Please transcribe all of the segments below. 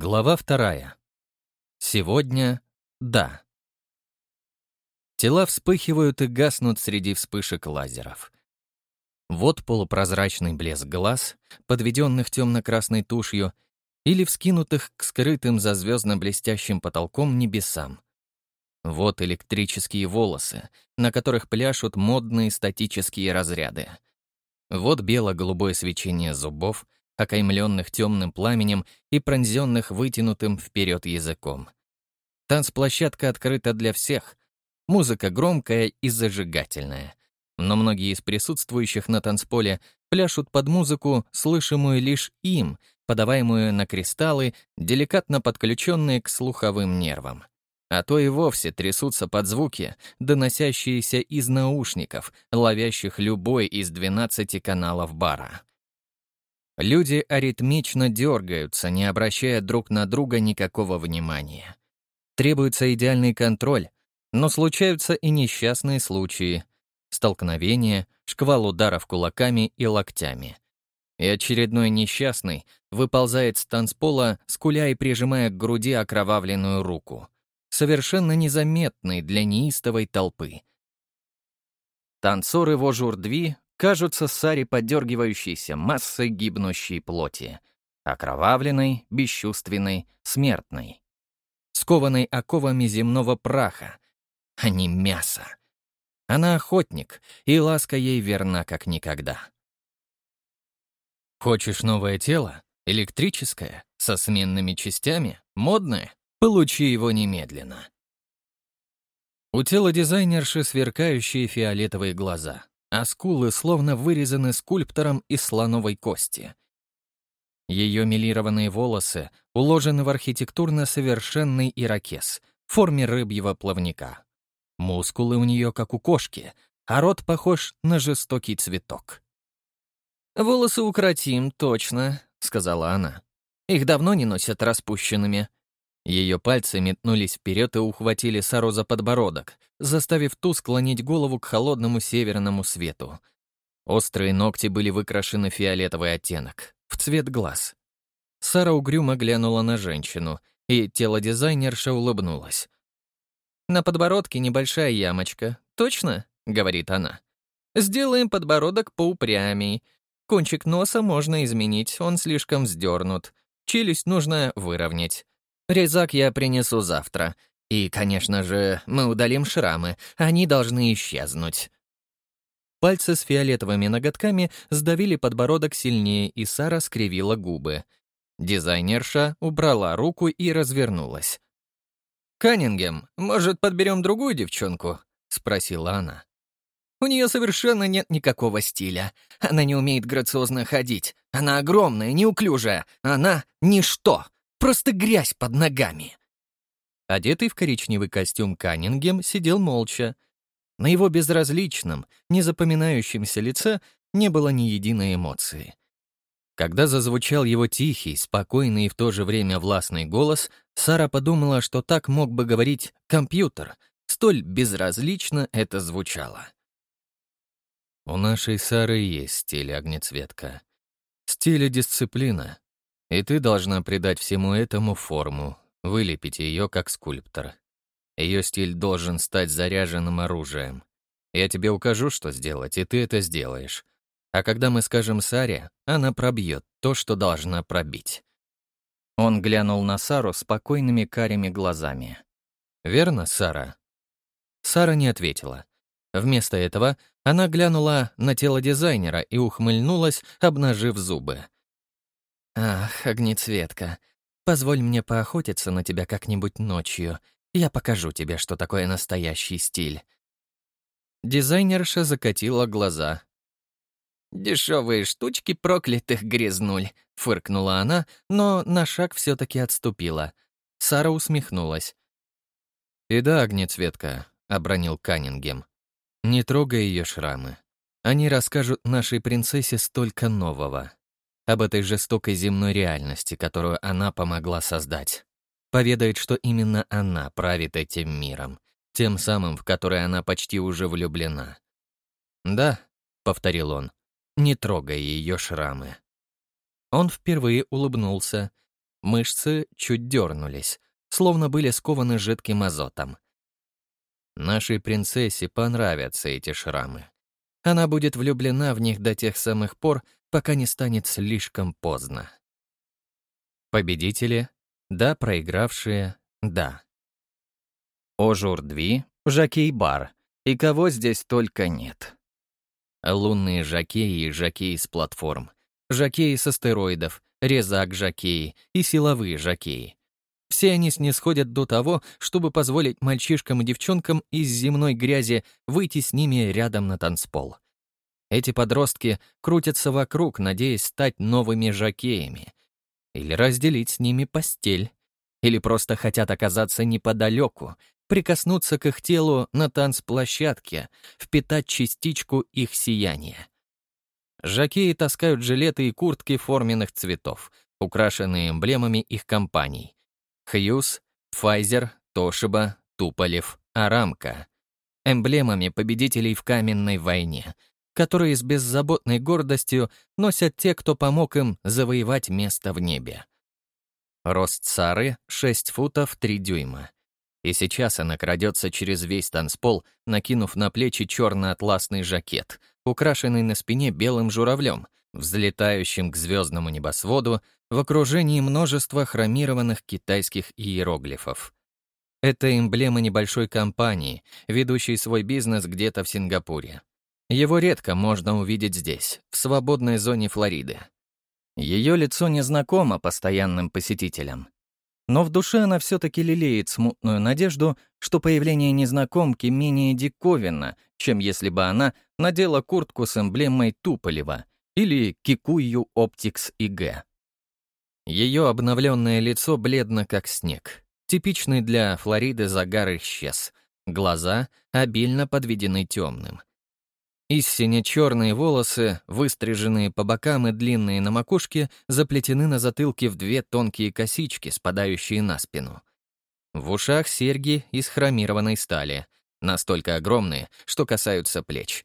Глава вторая. Сегодня — да. Тела вспыхивают и гаснут среди вспышек лазеров. Вот полупрозрачный блеск глаз, подведенных темно-красной тушью, или вскинутых к скрытым за звездно-блестящим потолком небесам. Вот электрические волосы, на которых пляшут модные статические разряды. Вот бело-голубое свечение зубов — окаймленных темным пламенем и пронзенных вытянутым вперед языком. Танцплощадка открыта для всех. Музыка громкая и зажигательная. Но многие из присутствующих на танцполе пляшут под музыку, слышимую лишь им, подаваемую на кристаллы, деликатно подключенные к слуховым нервам. А то и вовсе трясутся под звуки, доносящиеся из наушников, ловящих любой из 12 каналов бара. Люди аритмично дергаются, не обращая друг на друга никакого внимания. Требуется идеальный контроль, но случаются и несчастные случаи. Столкновения, шквал ударов кулаками и локтями. И очередной несчастный выползает с танцпола, скуля и прижимая к груди окровавленную руку. Совершенно незаметный для неистовой толпы. Танцоры Вожурдви кажутся Саре подергивающейся массой гибнущей плоти, окровавленной, бесчувственной, смертной, скованной оковами земного праха, а не мяса. Она охотник, и ласка ей верна как никогда. Хочешь новое тело? Электрическое? Со сменными частями? Модное? Получи его немедленно. У тела дизайнерши сверкающие фиолетовые глаза а скулы словно вырезаны скульптором из слоновой кости. Ее милированные волосы уложены в архитектурно совершенный ирокез в форме рыбьего плавника. Мускулы у нее как у кошки, а рот похож на жестокий цветок. «Волосы укротим, точно», — сказала она. «Их давно не носят распущенными. Ее пальцы метнулись вперед и ухватили Сару за подбородок, заставив ту склонить голову к холодному северному свету. Острые ногти были выкрашены фиолетовый оттенок, в цвет глаз. Сара угрюмо глянула на женщину, и тело дизайнерша улыбнулась. «На подбородке небольшая ямочка. Точно?» — говорит она. «Сделаем подбородок поупрямей. Кончик носа можно изменить, он слишком вздернут. Челюсть нужно выровнять. Резак я принесу завтра. И, конечно же, мы удалим шрамы. Они должны исчезнуть». Пальцы с фиолетовыми ноготками сдавили подбородок сильнее, и Сара скривила губы. Дизайнерша убрала руку и развернулась. «Каннингем, может, подберем другую девчонку?» — спросила она. «У нее совершенно нет никакого стиля. Она не умеет грациозно ходить. Она огромная, неуклюжая. Она — ничто. Просто грязь под ногами. Одетый в коричневый костюм Каннингем сидел молча. На его безразличном, незапоминающемся лице не было ни единой эмоции. Когда зазвучал его тихий, спокойный и в то же время властный голос, Сара подумала, что так мог бы говорить компьютер. Столь безразлично это звучало. У нашей Сары есть стиль огнецветка. Стиль и дисциплина. И ты должна придать всему этому форму, вылепить ее как скульптор. Ее стиль должен стать заряженным оружием. Я тебе укажу, что сделать, и ты это сделаешь. А когда мы скажем Саре, она пробьет то, что должна пробить. Он глянул на Сару спокойными карими глазами. «Верно, Сара?» Сара не ответила. Вместо этого она глянула на тело дизайнера и ухмыльнулась, обнажив зубы. «Ах, огнецветка, позволь мне поохотиться на тебя как-нибудь ночью. Я покажу тебе, что такое настоящий стиль». Дизайнерша закатила глаза. «Дешевые штучки проклятых грязнуль», — фыркнула она, но на шаг все таки отступила. Сара усмехнулась. «И да, огнецветка», — обронил Каннингем. «Не трогай ее шрамы. Они расскажут нашей принцессе столько нового» об этой жестокой земной реальности, которую она помогла создать. Поведает, что именно она правит этим миром, тем самым, в который она почти уже влюблена. «Да», — повторил он, — «не трогай ее шрамы». Он впервые улыбнулся. Мышцы чуть дернулись, словно были скованы жидким азотом. Нашей принцессе понравятся эти шрамы. Она будет влюблена в них до тех самых пор, пока не станет слишком поздно. Победители — да, проигравшие — да. Ожурдви, жокей-бар, и кого здесь только нет. Лунные жокеи и жокеи с платформ, жокеи с астероидов, резак-жокеи и силовые жокеи. Все они снисходят до того, чтобы позволить мальчишкам и девчонкам из земной грязи выйти с ними рядом на танцпол. Эти подростки крутятся вокруг, надеясь стать новыми жокеями. Или разделить с ними постель. Или просто хотят оказаться неподалеку, прикоснуться к их телу на танцплощадке, впитать частичку их сияния. Жакеи таскают жилеты и куртки форменных цветов, украшенные эмблемами их компаний. Хьюз, Pfizer, Тошиба, Туполев, Арамка. Эмблемами победителей в каменной войне, которые с беззаботной гордостью носят те, кто помог им завоевать место в небе. Рост Сары — 6 футов 3 дюйма. И сейчас она крадется через весь танцпол, накинув на плечи черно-атласный жакет, украшенный на спине белым журавлем, взлетающим к звездному небосводу в окружении множества хромированных китайских иероглифов. Это эмблема небольшой компании, ведущей свой бизнес где-то в Сингапуре. Его редко можно увидеть здесь, в свободной зоне Флориды. Ее лицо незнакомо постоянным посетителям. Но в душе она все-таки лелеет смутную надежду, что появление незнакомки менее диковинно, чем если бы она надела куртку с эмблемой Туполева или Кикую Оптикс ИГ. Ее обновленное лицо бледно, как снег. Типичный для Флориды загар исчез. Глаза обильно подведены темным. Истине черные волосы, выстриженные по бокам и длинные на макушке, заплетены на затылке в две тонкие косички, спадающие на спину. В ушах серьги из хромированной стали, настолько огромные, что касаются плеч.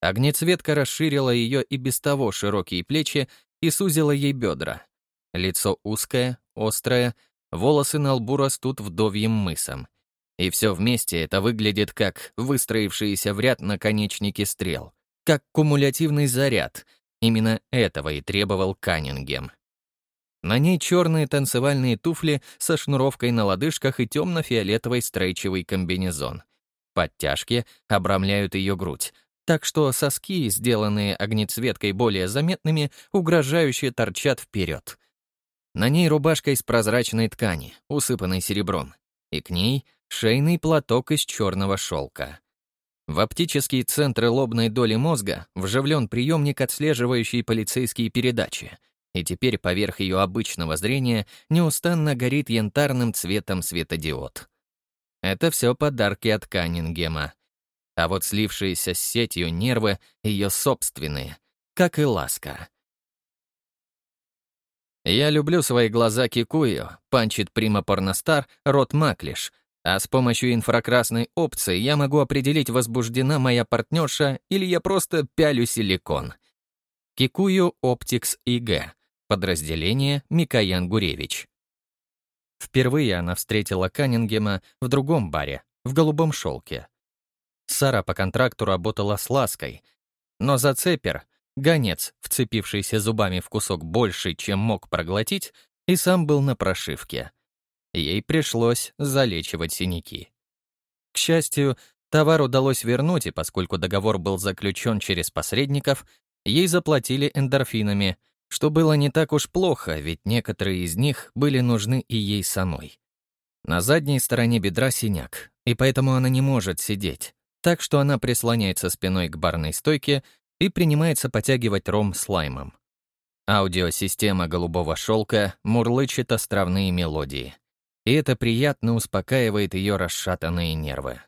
Огнецветка расширила ее и без того широкие плечи и сузила ей бедра. Лицо узкое, острое, волосы на лбу растут вдовьим мысом. И все вместе это выглядит как выстроившиеся в ряд наконечники стрел, как кумулятивный заряд. Именно этого и требовал Каннингем. На ней черные танцевальные туфли со шнуровкой на лодыжках и темно-фиолетовый стрейчевый комбинезон. Подтяжки обрамляют ее грудь, так что соски, сделанные огнецветкой более заметными, угрожающе торчат вперед. На ней рубашка из прозрачной ткани, усыпанной серебром, и к ней шейный платок из черного шелка. В оптические центры лобной доли мозга вживлен приемник, отслеживающий полицейские передачи, и теперь поверх ее обычного зрения неустанно горит янтарным цветом светодиод. Это все подарки от Каннингема. А вот слившиеся с сетью нервы — ее собственные, как и ласка. Я люблю свои глаза Кикую, панчит Прима Порностар, рот Маклиш, а с помощью инфракрасной опции я могу определить, возбуждена моя партнерша или я просто пялю силикон. Кикую Оптикс ИГ. Подразделение Микоян Гуревич. Впервые она встретила Каннингема в другом баре, в голубом шелке. Сара по контракту работала с лаской, но зацепер, гонец, вцепившийся зубами в кусок больше, чем мог проглотить, и сам был на прошивке — Ей пришлось залечивать синяки. К счастью, товар удалось вернуть, и поскольку договор был заключен через посредников, ей заплатили эндорфинами, что было не так уж плохо, ведь некоторые из них были нужны и ей самой. На задней стороне бедра синяк, и поэтому она не может сидеть, так что она прислоняется спиной к барной стойке и принимается потягивать ром с лаймом. Аудиосистема голубого шелка мурлычет островные мелодии и это приятно успокаивает ее расшатанные нервы.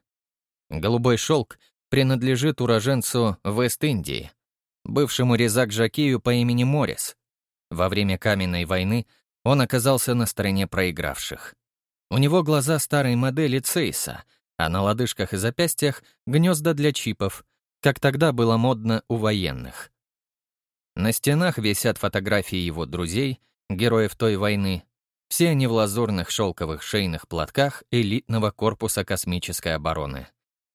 Голубой шелк принадлежит уроженцу Вест-Индии, бывшему резак-жакею по имени Моррис. Во время каменной войны он оказался на стороне проигравших. У него глаза старой модели Цейса, а на лодыжках и запястьях — гнезда для чипов, как тогда было модно у военных. На стенах висят фотографии его друзей, героев той войны, Все они в лазурных шелковых шейных платках элитного корпуса космической обороны.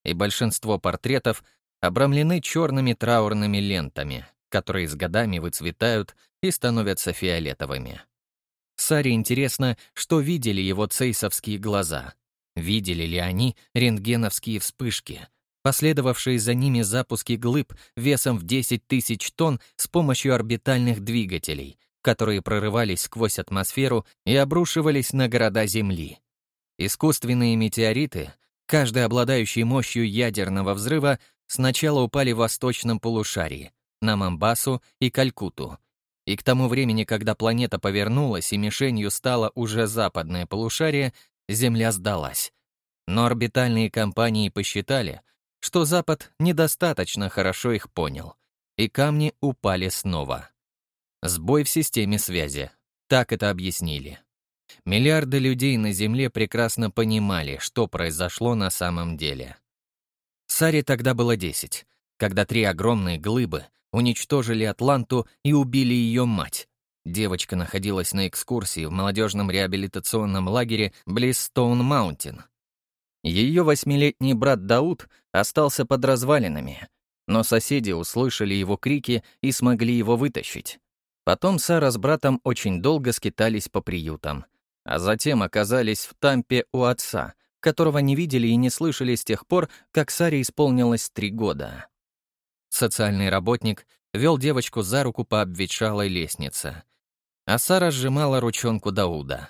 И большинство портретов обрамлены черными траурными лентами, которые с годами выцветают и становятся фиолетовыми. Саре интересно, что видели его цейсовские глаза. Видели ли они рентгеновские вспышки, последовавшие за ними запуски глыб весом в 10 тысяч тонн с помощью орбитальных двигателей, которые прорывались сквозь атмосферу и обрушивались на города Земли. Искусственные метеориты, каждый обладающий мощью ядерного взрыва, сначала упали в восточном полушарии, на Мамбасу и Калькуту. И к тому времени, когда планета повернулась и мишенью стало уже западное полушарие, Земля сдалась. Но орбитальные компании посчитали, что Запад недостаточно хорошо их понял, и камни упали снова. Сбой в системе связи. Так это объяснили. Миллиарды людей на Земле прекрасно понимали, что произошло на самом деле. Саре тогда было 10, когда три огромные глыбы уничтожили Атланту и убили ее мать. Девочка находилась на экскурсии в молодежном реабилитационном лагере близ Стоун-Маунтин. Ее восьмилетний брат Дауд остался под развалинами, но соседи услышали его крики и смогли его вытащить. Потом Сара с братом очень долго скитались по приютам, а затем оказались в Тампе у отца, которого не видели и не слышали с тех пор, как Саре исполнилось три года. Социальный работник вел девочку за руку по обветшалой лестнице, а Сара сжимала ручонку Дауда.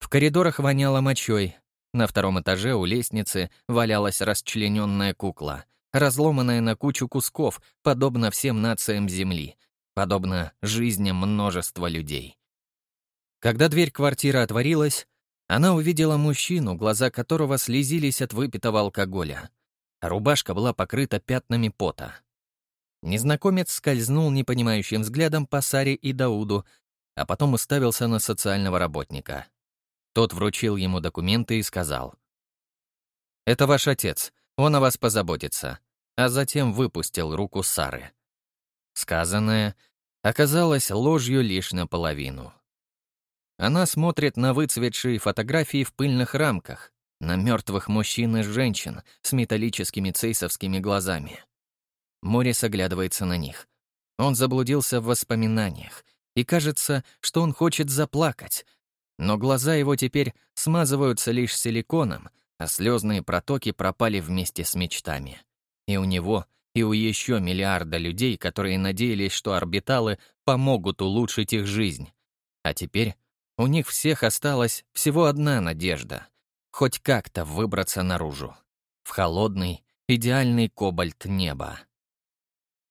В коридорах воняло мочой, на втором этаже у лестницы валялась расчлененная кукла, разломанная на кучу кусков, подобно всем нациям Земли — подобно жизням множества людей. Когда дверь квартиры отворилась, она увидела мужчину, глаза которого слезились от выпитого алкоголя. рубашка была покрыта пятнами пота. Незнакомец скользнул непонимающим взглядом по Саре и Дауду, а потом уставился на социального работника. Тот вручил ему документы и сказал. «Это ваш отец, он о вас позаботится», а затем выпустил руку Сары. Сказанное оказалось ложью лишь наполовину. Она смотрит на выцветшие фотографии в пыльных рамках, на мертвых мужчин и женщин с металлическими цейсовскими глазами. Морис оглядывается на них. Он заблудился в воспоминаниях, и кажется, что он хочет заплакать, но глаза его теперь смазываются лишь силиконом, а слезные протоки пропали вместе с мечтами. И у него — и у еще миллиарда людей, которые надеялись, что орбиталы помогут улучшить их жизнь. А теперь у них всех осталась всего одна надежда — хоть как-то выбраться наружу, в холодный, идеальный кобальт неба.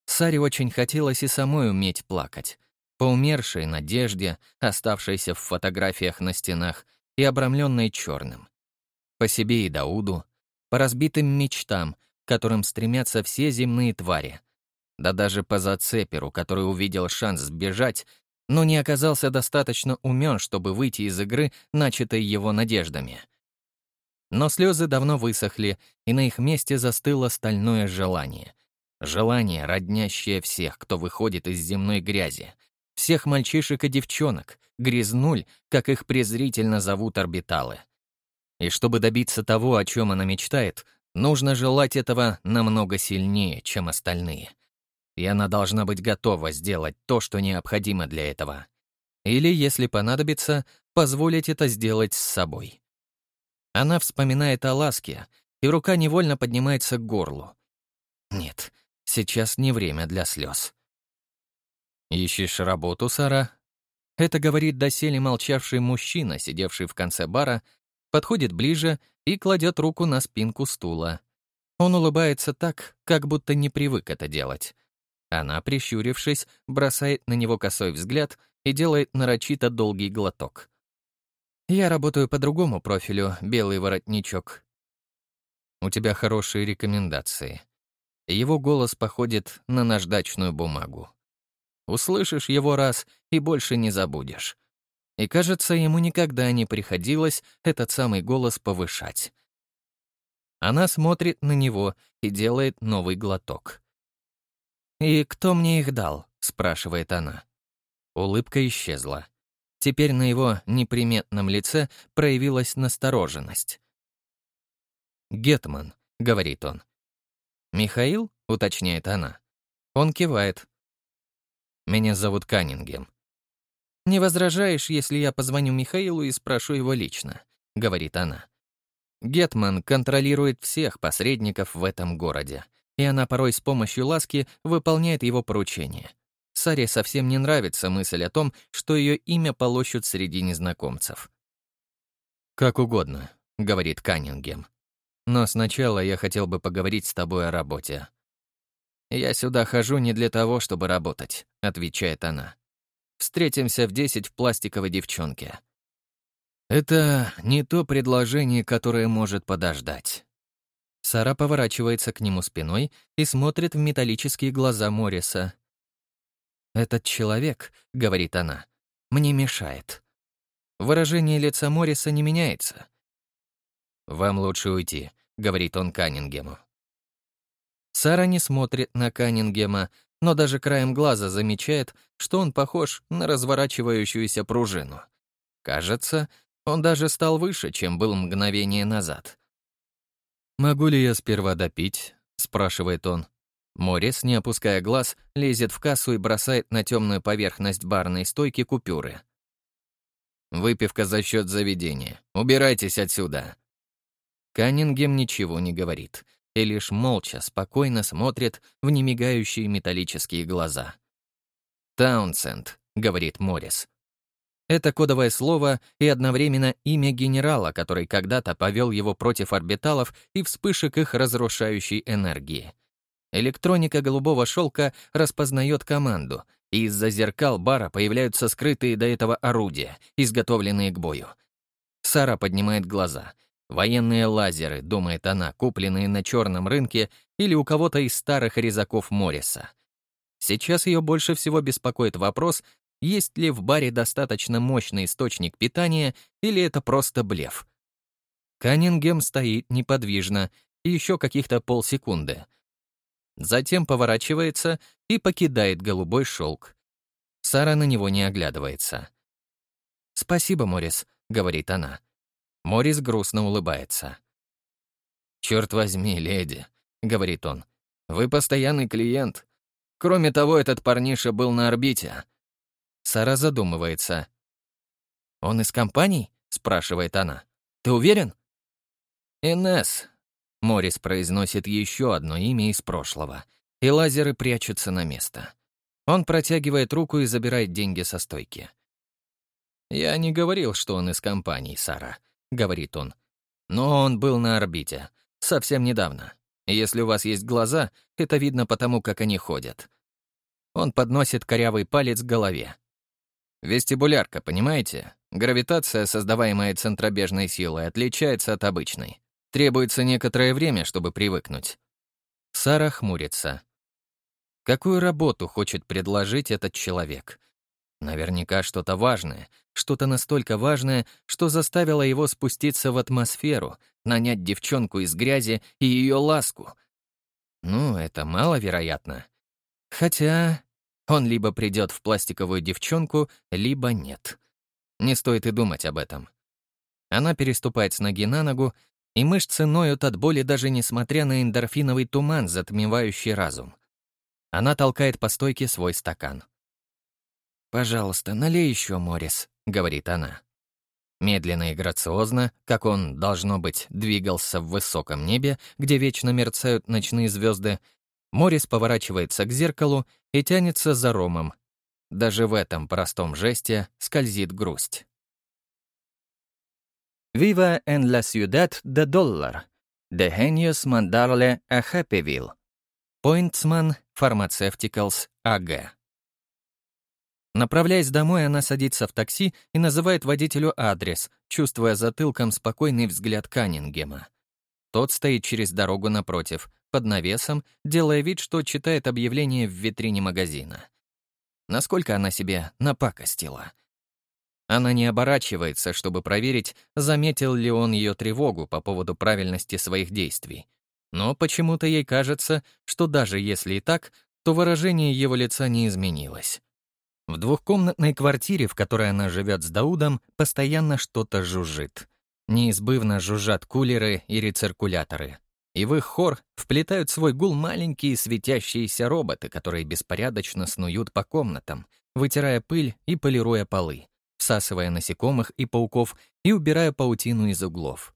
Саре очень хотелось и самой уметь плакать, по умершей надежде, оставшейся в фотографиях на стенах и обрамленной черным. По себе и Дауду, по разбитым мечтам, которым стремятся все земные твари. Да даже по зацеперу, который увидел шанс сбежать, но не оказался достаточно умен, чтобы выйти из игры, начатой его надеждами. Но слезы давно высохли, и на их месте застыло стальное желание. Желание, роднящее всех, кто выходит из земной грязи. Всех мальчишек и девчонок, грязнуль, как их презрительно зовут орбиталы. И чтобы добиться того, о чем она мечтает, Нужно желать этого намного сильнее, чем остальные. И она должна быть готова сделать то, что необходимо для этого. Или, если понадобится, позволить это сделать с собой. Она вспоминает о ласке, и рука невольно поднимается к горлу. Нет, сейчас не время для слез. «Ищешь работу, Сара?» Это говорит доселе молчавший мужчина, сидевший в конце бара подходит ближе и кладет руку на спинку стула. Он улыбается так, как будто не привык это делать. Она, прищурившись, бросает на него косой взгляд и делает нарочито долгий глоток. «Я работаю по другому профилю, белый воротничок». «У тебя хорошие рекомендации». Его голос походит на наждачную бумагу. Услышишь его раз и больше не забудешь. И, кажется, ему никогда не приходилось этот самый голос повышать. Она смотрит на него и делает новый глоток. «И кто мне их дал?» — спрашивает она. Улыбка исчезла. Теперь на его неприметном лице проявилась настороженность. «Гетман», — говорит он. «Михаил?» — уточняет она. Он кивает. «Меня зовут Каннингем». «Не возражаешь, если я позвоню Михаилу и спрошу его лично?» — говорит она. Гетман контролирует всех посредников в этом городе, и она порой с помощью ласки выполняет его поручения. Саре совсем не нравится мысль о том, что ее имя полощут среди незнакомцев. «Как угодно», — говорит Каннингем. Но сначала я хотел бы поговорить с тобой о работе». «Я сюда хожу не для того, чтобы работать», — отвечает она. «Встретимся в десять в пластиковой девчонке». Это не то предложение, которое может подождать. Сара поворачивается к нему спиной и смотрит в металлические глаза Морриса. «Этот человек», — говорит она, — «мне мешает». Выражение лица Морриса не меняется. «Вам лучше уйти», — говорит он Каннингему. Сара не смотрит на Каннингема, но даже краем глаза замечает, что он похож на разворачивающуюся пружину. Кажется, он даже стал выше, чем был мгновение назад. «Могу ли я сперва допить?» — спрашивает он. Морис, не опуская глаз, лезет в кассу и бросает на темную поверхность барной стойки купюры. «Выпивка за счет заведения. Убирайтесь отсюда», Каннингем ничего не говорит и лишь молча, спокойно смотрит в немигающие металлические глаза. «Таунсенд», — говорит Моррис. Это кодовое слово и одновременно имя генерала, который когда-то повел его против орбиталов и вспышек их разрушающей энергии. Электроника голубого шелка распознает команду, и из-за зеркал бара появляются скрытые до этого орудия, изготовленные к бою. Сара поднимает глаза — Военные лазеры, думает она, купленные на черном рынке или у кого-то из старых резаков Морриса. Сейчас ее больше всего беспокоит вопрос, есть ли в баре достаточно мощный источник питания или это просто блеф. Каннингем стоит неподвижно еще каких-то полсекунды. Затем поворачивается и покидает голубой шелк. Сара на него не оглядывается. «Спасибо, Моррис», — говорит она. Морис грустно улыбается. «Черт возьми, леди», — говорит он, — «вы постоянный клиент. Кроме того, этот парниша был на орбите». Сара задумывается. «Он из компаний?» — спрашивает она. «Ты уверен?» «Инесс», — Морис произносит еще одно имя из прошлого, и лазеры прячутся на место. Он протягивает руку и забирает деньги со стойки. «Я не говорил, что он из компании, Сара. — говорит он. «Но он был на орбите. Совсем недавно. Если у вас есть глаза, это видно потому, как они ходят». Он подносит корявый палец к голове. Вестибулярка, понимаете? Гравитация, создаваемая центробежной силой, отличается от обычной. Требуется некоторое время, чтобы привыкнуть. Сара хмурится. Какую работу хочет предложить этот человек? Наверняка что-то важное, что-то настолько важное, что заставило его спуститься в атмосферу, нанять девчонку из грязи и ее ласку. Ну, это маловероятно. Хотя он либо придет в пластиковую девчонку, либо нет. Не стоит и думать об этом. Она переступает с ноги на ногу, и мышцы ноют от боли даже несмотря на эндорфиновый туман, затмевающий разум. Она толкает по стойке свой стакан. «Пожалуйста, налей еще, Морис», — говорит она. Медленно и грациозно, как он, должно быть, двигался в высоком небе, где вечно мерцают ночные звезды, Морис поворачивается к зеркалу и тянется за ромом. Даже в этом простом жесте скользит грусть. «Viva en la ciudad de dólar. De genius mandarle a Happyville». Pointsman Pharmaceuticals AG. Направляясь домой, она садится в такси и называет водителю адрес, чувствуя затылком спокойный взгляд Каннингема. Тот стоит через дорогу напротив, под навесом, делая вид, что читает объявление в витрине магазина. Насколько она себе напакостила. Она не оборачивается, чтобы проверить, заметил ли он ее тревогу по поводу правильности своих действий. Но почему-то ей кажется, что даже если и так, то выражение его лица не изменилось. В двухкомнатной квартире, в которой она живет с Даудом, постоянно что-то жужжит. Неизбывно жужжат кулеры и рециркуляторы. И в их хор вплетают свой гул маленькие светящиеся роботы, которые беспорядочно снуют по комнатам, вытирая пыль и полируя полы, всасывая насекомых и пауков и убирая паутину из углов.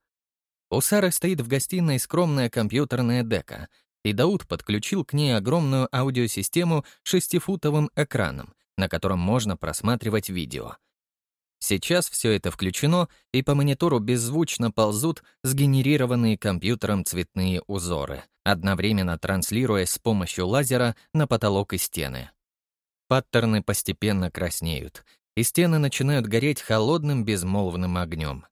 У Сары стоит в гостиной скромная компьютерная дека, и Дауд подключил к ней огромную аудиосистему шестифутовым экраном, на котором можно просматривать видео. Сейчас все это включено, и по монитору беззвучно ползут сгенерированные компьютером цветные узоры, одновременно транслируясь с помощью лазера на потолок и стены. Паттерны постепенно краснеют, и стены начинают гореть холодным безмолвным огнем.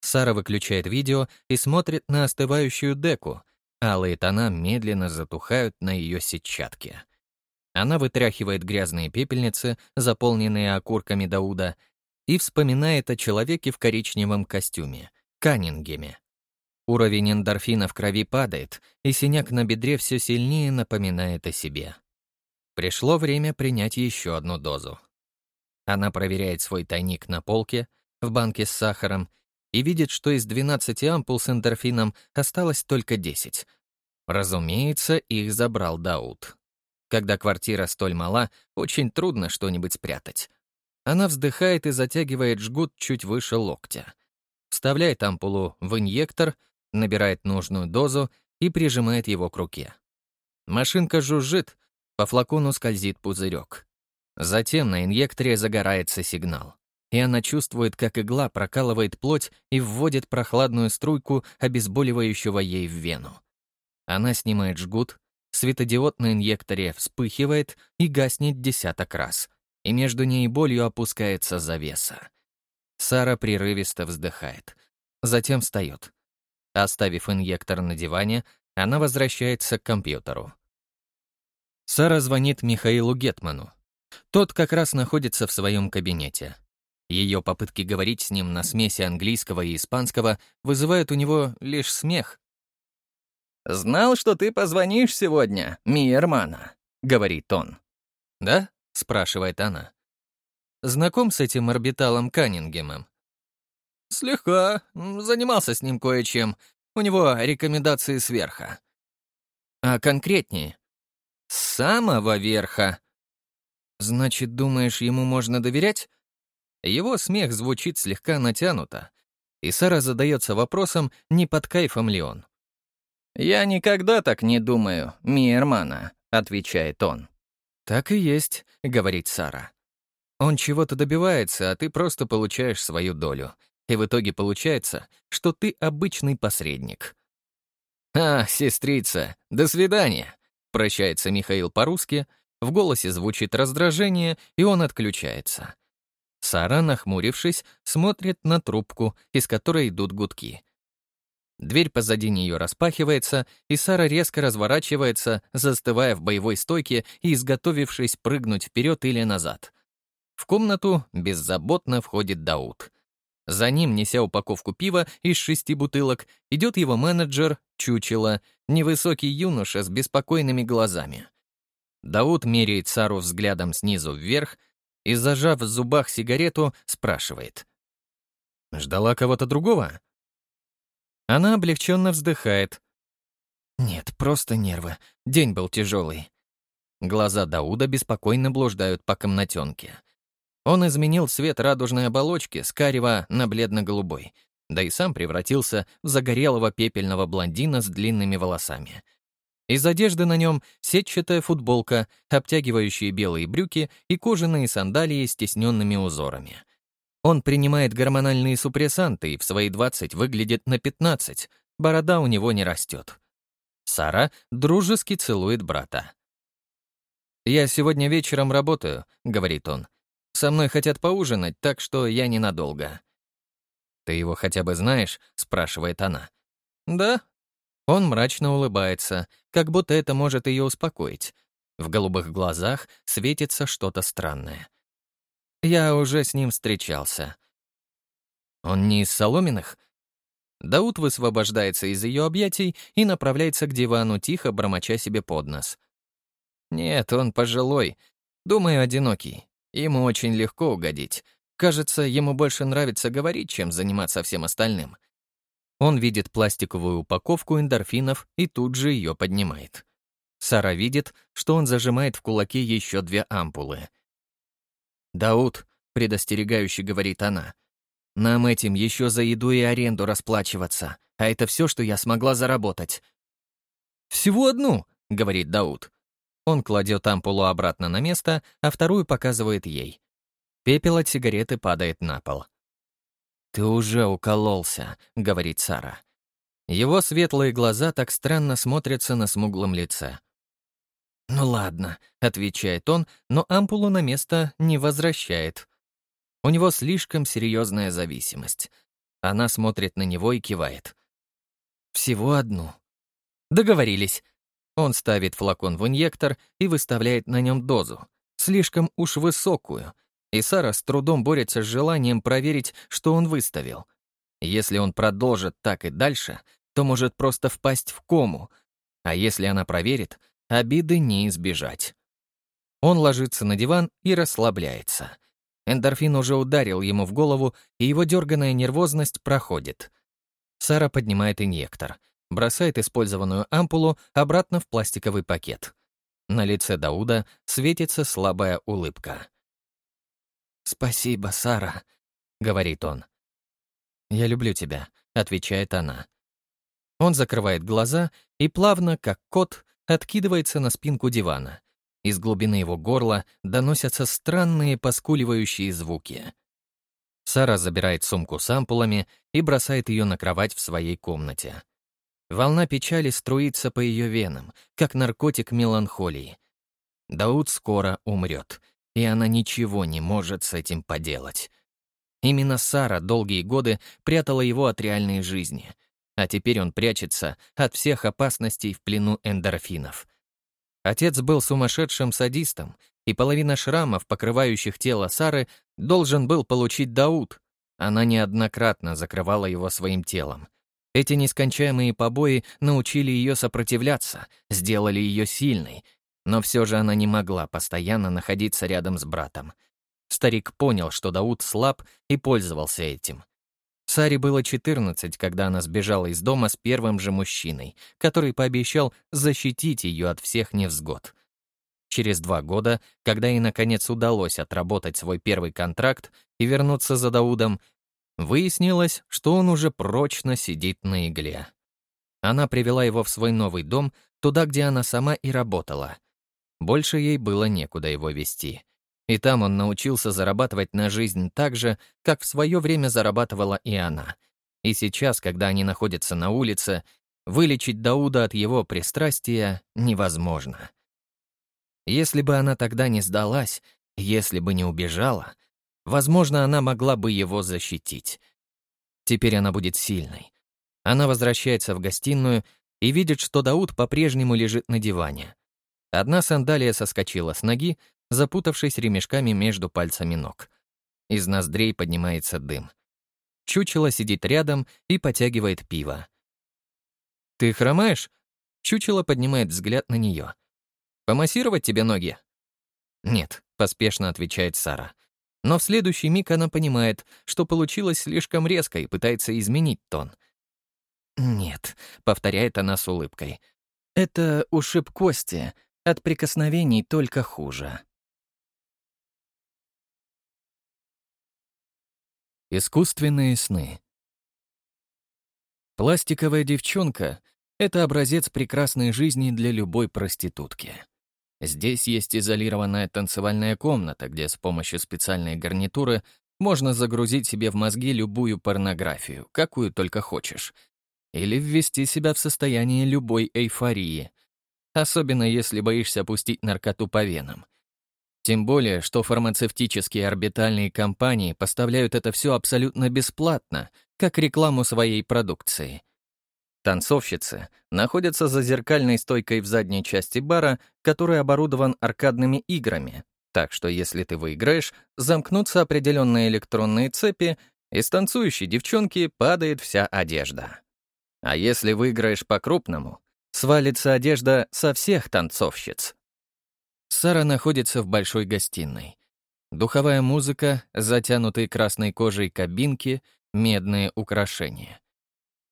Сара выключает видео и смотрит на остывающую деку. Алые тона медленно затухают на ее сетчатке. Она вытряхивает грязные пепельницы, заполненные окурками Дауда, и вспоминает о человеке в коричневом костюме, Каннингеме. Уровень эндорфина в крови падает, и синяк на бедре все сильнее напоминает о себе. Пришло время принять еще одну дозу. Она проверяет свой тайник на полке, в банке с сахаром, и видит, что из 12 ампул с эндорфином осталось только 10. Разумеется, их забрал Дауд. Когда квартира столь мала, очень трудно что-нибудь спрятать. Она вздыхает и затягивает жгут чуть выше локтя. Вставляет ампулу в инъектор, набирает нужную дозу и прижимает его к руке. Машинка жужжит, по флакону скользит пузырек. Затем на инъекторе загорается сигнал, и она чувствует, как игла прокалывает плоть и вводит прохладную струйку обезболивающего ей в вену. Она снимает жгут, Светодиод на инъекторе вспыхивает и гаснет десяток раз, и между ней и болью опускается завеса. Сара прерывисто вздыхает. Затем встает. Оставив инъектор на диване, она возвращается к компьютеру. Сара звонит Михаилу Гетману. Тот как раз находится в своем кабинете. Ее попытки говорить с ним на смеси английского и испанского вызывают у него лишь смех, «Знал, что ты позвонишь сегодня, Миермана», — говорит он. «Да?» — спрашивает она. «Знаком с этим орбиталом Каннингемом?» «Слегка. Занимался с ним кое-чем. У него рекомендации сверха». «А конкретнее?» «С самого верха». «Значит, думаешь, ему можно доверять?» Его смех звучит слегка натянуто, и Сара задается вопросом, не под кайфом ли он. «Я никогда так не думаю, Миермана», — отвечает он. «Так и есть», — говорит Сара. «Он чего-то добивается, а ты просто получаешь свою долю. И в итоге получается, что ты обычный посредник». «А, сестрица, до свидания», — прощается Михаил по-русски, в голосе звучит раздражение, и он отключается. Сара, нахмурившись, смотрит на трубку, из которой идут гудки — Дверь позади нее распахивается, и Сара резко разворачивается, застывая в боевой стойке и изготовившись прыгнуть вперед или назад. В комнату беззаботно входит Дауд. За ним, неся упаковку пива из шести бутылок, идет его менеджер, чучело, невысокий юноша с беспокойными глазами. Дауд меряет Сару взглядом снизу вверх и, зажав в зубах сигарету, спрашивает. «Ждала кого-то другого?» Она облегченно вздыхает. Нет, просто нервы. День был тяжелый. Глаза Дауда беспокойно блуждают по комнатенке. Он изменил цвет радужной оболочки с карего на бледно-голубой, да и сам превратился в загорелого пепельного блондина с длинными волосами. Из одежды на нем сетчатая футболка, обтягивающие белые брюки и кожаные сандалии с тесненными узорами. Он принимает гормональные супрессанты и в свои 20 выглядит на 15, борода у него не растет. Сара дружески целует брата. «Я сегодня вечером работаю», — говорит он. «Со мной хотят поужинать, так что я ненадолго». «Ты его хотя бы знаешь?» — спрашивает она. «Да». Он мрачно улыбается, как будто это может ее успокоить. В голубых глазах светится что-то странное. Я уже с ним встречался. Он не из Соломенных? Дауд высвобождается из ее объятий и направляется к дивану, тихо бормоча себе под нос. Нет, он пожилой, думаю, одинокий. Ему очень легко угодить. Кажется, ему больше нравится говорить, чем заниматься всем остальным. Он видит пластиковую упаковку эндорфинов и тут же ее поднимает. Сара видит, что он зажимает в кулаке еще две ампулы. «Дауд», — предостерегающе говорит она, — «нам этим еще за еду и аренду расплачиваться, а это все, что я смогла заработать». «Всего одну», — говорит Дауд. Он кладет ампулу обратно на место, а вторую показывает ей. Пепел от сигареты падает на пол. «Ты уже укололся», — говорит Сара. Его светлые глаза так странно смотрятся на смуглом лице. «Ну ладно», — отвечает он, но ампулу на место не возвращает. У него слишком серьезная зависимость. Она смотрит на него и кивает. «Всего одну». «Договорились». Он ставит флакон в инъектор и выставляет на нем дозу. Слишком уж высокую. И Сара с трудом борется с желанием проверить, что он выставил. Если он продолжит так и дальше, то может просто впасть в кому. А если она проверит, обиды не избежать. Он ложится на диван и расслабляется. Эндорфин уже ударил ему в голову, и его дерганная нервозность проходит. Сара поднимает инъектор — бросает использованную ампулу обратно в пластиковый пакет. На лице Дауда светится слабая улыбка. «Спасибо, Сара», — говорит он. «Я люблю тебя», — отвечает она. Он закрывает глаза и плавно, как кот, откидывается на спинку дивана. Из глубины его горла доносятся странные поскуливающие звуки. Сара забирает сумку с ампулами и бросает ее на кровать в своей комнате. Волна печали струится по ее венам, как наркотик меланхолии. Дауд скоро умрет, и она ничего не может с этим поделать. Именно Сара долгие годы прятала его от реальной жизни, а теперь он прячется от всех опасностей в плену эндорфинов. Отец был сумасшедшим садистом, и половина шрамов, покрывающих тело Сары, должен был получить Дауд. Она неоднократно закрывала его своим телом. Эти нескончаемые побои научили ее сопротивляться, сделали ее сильной, но все же она не могла постоянно находиться рядом с братом. Старик понял, что Дауд слаб и пользовался этим. Саре было 14, когда она сбежала из дома с первым же мужчиной, который пообещал защитить ее от всех невзгод. Через два года, когда ей наконец удалось отработать свой первый контракт и вернуться за Даудом, Выяснилось, что он уже прочно сидит на игле. Она привела его в свой новый дом, туда, где она сама и работала. Больше ей было некуда его вести. И там он научился зарабатывать на жизнь так же, как в свое время зарабатывала и она. И сейчас, когда они находятся на улице, вылечить Дауда от его пристрастия невозможно. Если бы она тогда не сдалась, если бы не убежала, Возможно, она могла бы его защитить. Теперь она будет сильной. Она возвращается в гостиную и видит, что Дауд по-прежнему лежит на диване. Одна сандалия соскочила с ноги, запутавшись ремешками между пальцами ног. Из ноздрей поднимается дым. Чучело сидит рядом и потягивает пиво. «Ты хромаешь?» Чучело поднимает взгляд на нее. «Помассировать тебе ноги?» «Нет», — поспешно отвечает Сара. Но в следующий миг она понимает, что получилось слишком резко и пытается изменить тон. «Нет», — повторяет она с улыбкой. «Это ушиб кости. От прикосновений только хуже». Искусственные сны. Пластиковая девчонка — это образец прекрасной жизни для любой проститутки. Здесь есть изолированная танцевальная комната, где с помощью специальной гарнитуры можно загрузить себе в мозги любую порнографию, какую только хочешь. Или ввести себя в состояние любой эйфории. Особенно если боишься пустить наркоту по венам. Тем более, что фармацевтические орбитальные компании поставляют это все абсолютно бесплатно, как рекламу своей продукции. Танцовщицы находятся за зеркальной стойкой в задней части бара, который оборудован аркадными играми, так что если ты выиграешь, замкнутся определенные электронные цепи, и с танцующей девчонки падает вся одежда. А если выиграешь по-крупному, свалится одежда со всех танцовщиц. Сара находится в большой гостиной. духовая музыка, затянутые красной кожей кабинки, медные украшения.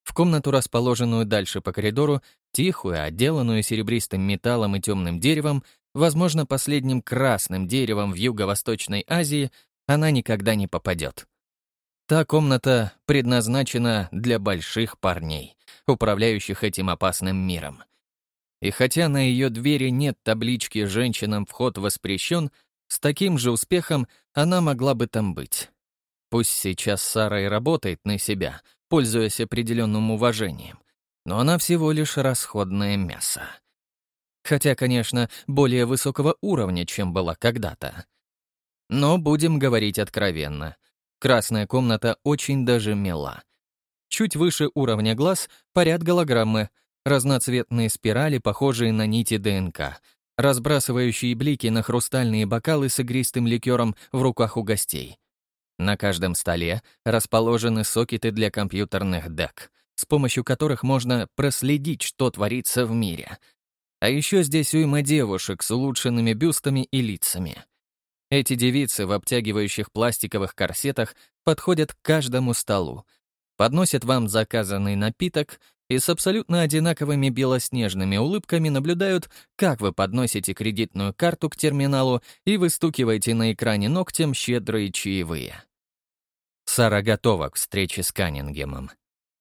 В комнату, расположенную дальше по коридору, тихую, отделанную серебристым металлом и темным деревом, возможно, последним красным деревом в Юго-Восточной Азии, она никогда не попадет. Та комната предназначена для больших парней, управляющих этим опасным миром. И хотя на ее двери нет таблички «Женщинам вход воспрещен», с таким же успехом она могла бы там быть. Пусть сейчас Сара и работает на себя, пользуясь определенным уважением, но она всего лишь расходное мясо. Хотя, конечно, более высокого уровня, чем была когда-то. Но будем говорить откровенно — Красная комната очень даже мила. Чуть выше уровня глаз — поряд голограммы, разноцветные спирали, похожие на нити ДНК, разбрасывающие блики на хрустальные бокалы с игристым ликером в руках у гостей. На каждом столе расположены сокеты для компьютерных дек, с помощью которых можно проследить, что творится в мире. А еще здесь уйма девушек с улучшенными бюстами и лицами. Эти девицы в обтягивающих пластиковых корсетах подходят к каждому столу, подносят вам заказанный напиток и с абсолютно одинаковыми белоснежными улыбками наблюдают, как вы подносите кредитную карту к терминалу и выстукиваете на экране ногтем щедрые чаевые. Сара готова к встрече с Каннингемом.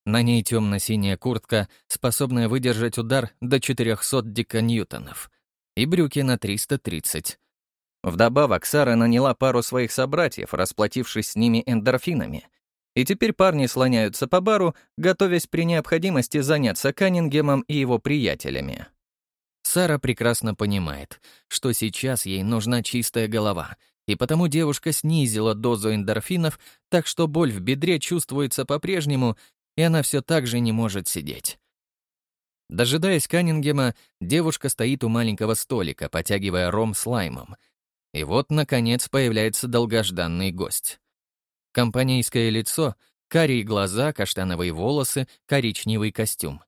На ней темно-синяя куртка, способная выдержать удар до 400 диканьютонов, и брюки на 330, Вдобавок, Сара наняла пару своих собратьев, расплатившись с ними эндорфинами. И теперь парни слоняются по бару, готовясь при необходимости заняться Каннингемом и его приятелями. Сара прекрасно понимает, что сейчас ей нужна чистая голова, и потому девушка снизила дозу эндорфинов, так что боль в бедре чувствуется по-прежнему, и она все так же не может сидеть. Дожидаясь Каннингема, девушка стоит у маленького столика, потягивая ром с лаймом — и вот, наконец, появляется долгожданный гость. Компанейское лицо, карие глаза, каштановые волосы, коричневый костюм.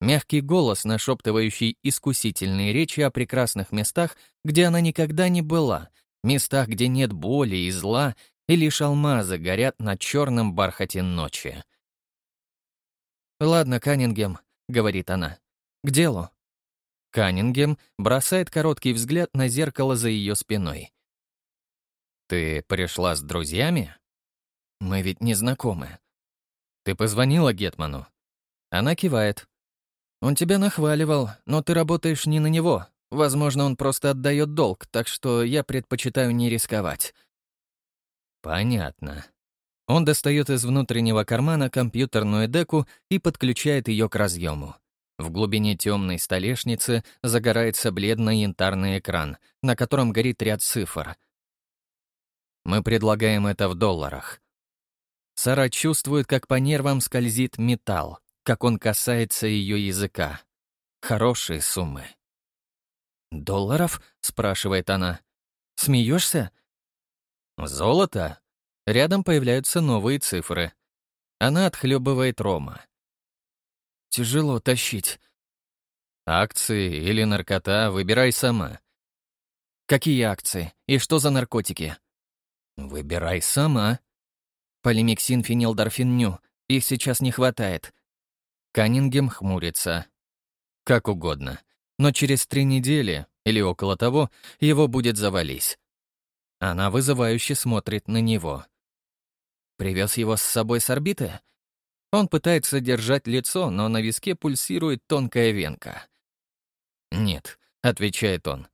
Мягкий голос, нашептывающий искусительные речи о прекрасных местах, где она никогда не была, местах, где нет боли и зла, и лишь алмазы горят на черном бархате ночи. «Ладно, Каннингем», — говорит она, — «к делу». Каннингем бросает короткий взгляд на зеркало за ее спиной. «Ты пришла с друзьями? Мы ведь не знакомы. Ты позвонила Гетману?» Она кивает. «Он тебя нахваливал, но ты работаешь не на него. Возможно, он просто отдает долг, так что я предпочитаю не рисковать». «Понятно». Он достает из внутреннего кармана компьютерную деку и подключает ее к разъему. В глубине темной столешницы загорается бледный янтарный экран, на котором горит ряд цифр. Мы предлагаем это в долларах. Сара чувствует, как по нервам скользит металл, как он касается ее языка. Хорошие суммы. «Долларов?» — спрашивает она. «Смеешься?» «Золото?» Рядом появляются новые цифры. Она отхлебывает рома. Тяжело тащить. Акции или наркота выбирай сама. Какие акции? И что за наркотики? Выбирай сама. Полимиксин, фенилдорфин. Их сейчас не хватает. Каннингем хмурится. Как угодно. Но через три недели, или около того, его будет завались. Она вызывающе смотрит на него. Привез его с собой с орбиты? Он пытается держать лицо, но на виске пульсирует тонкая венка. «Нет», — отвечает он.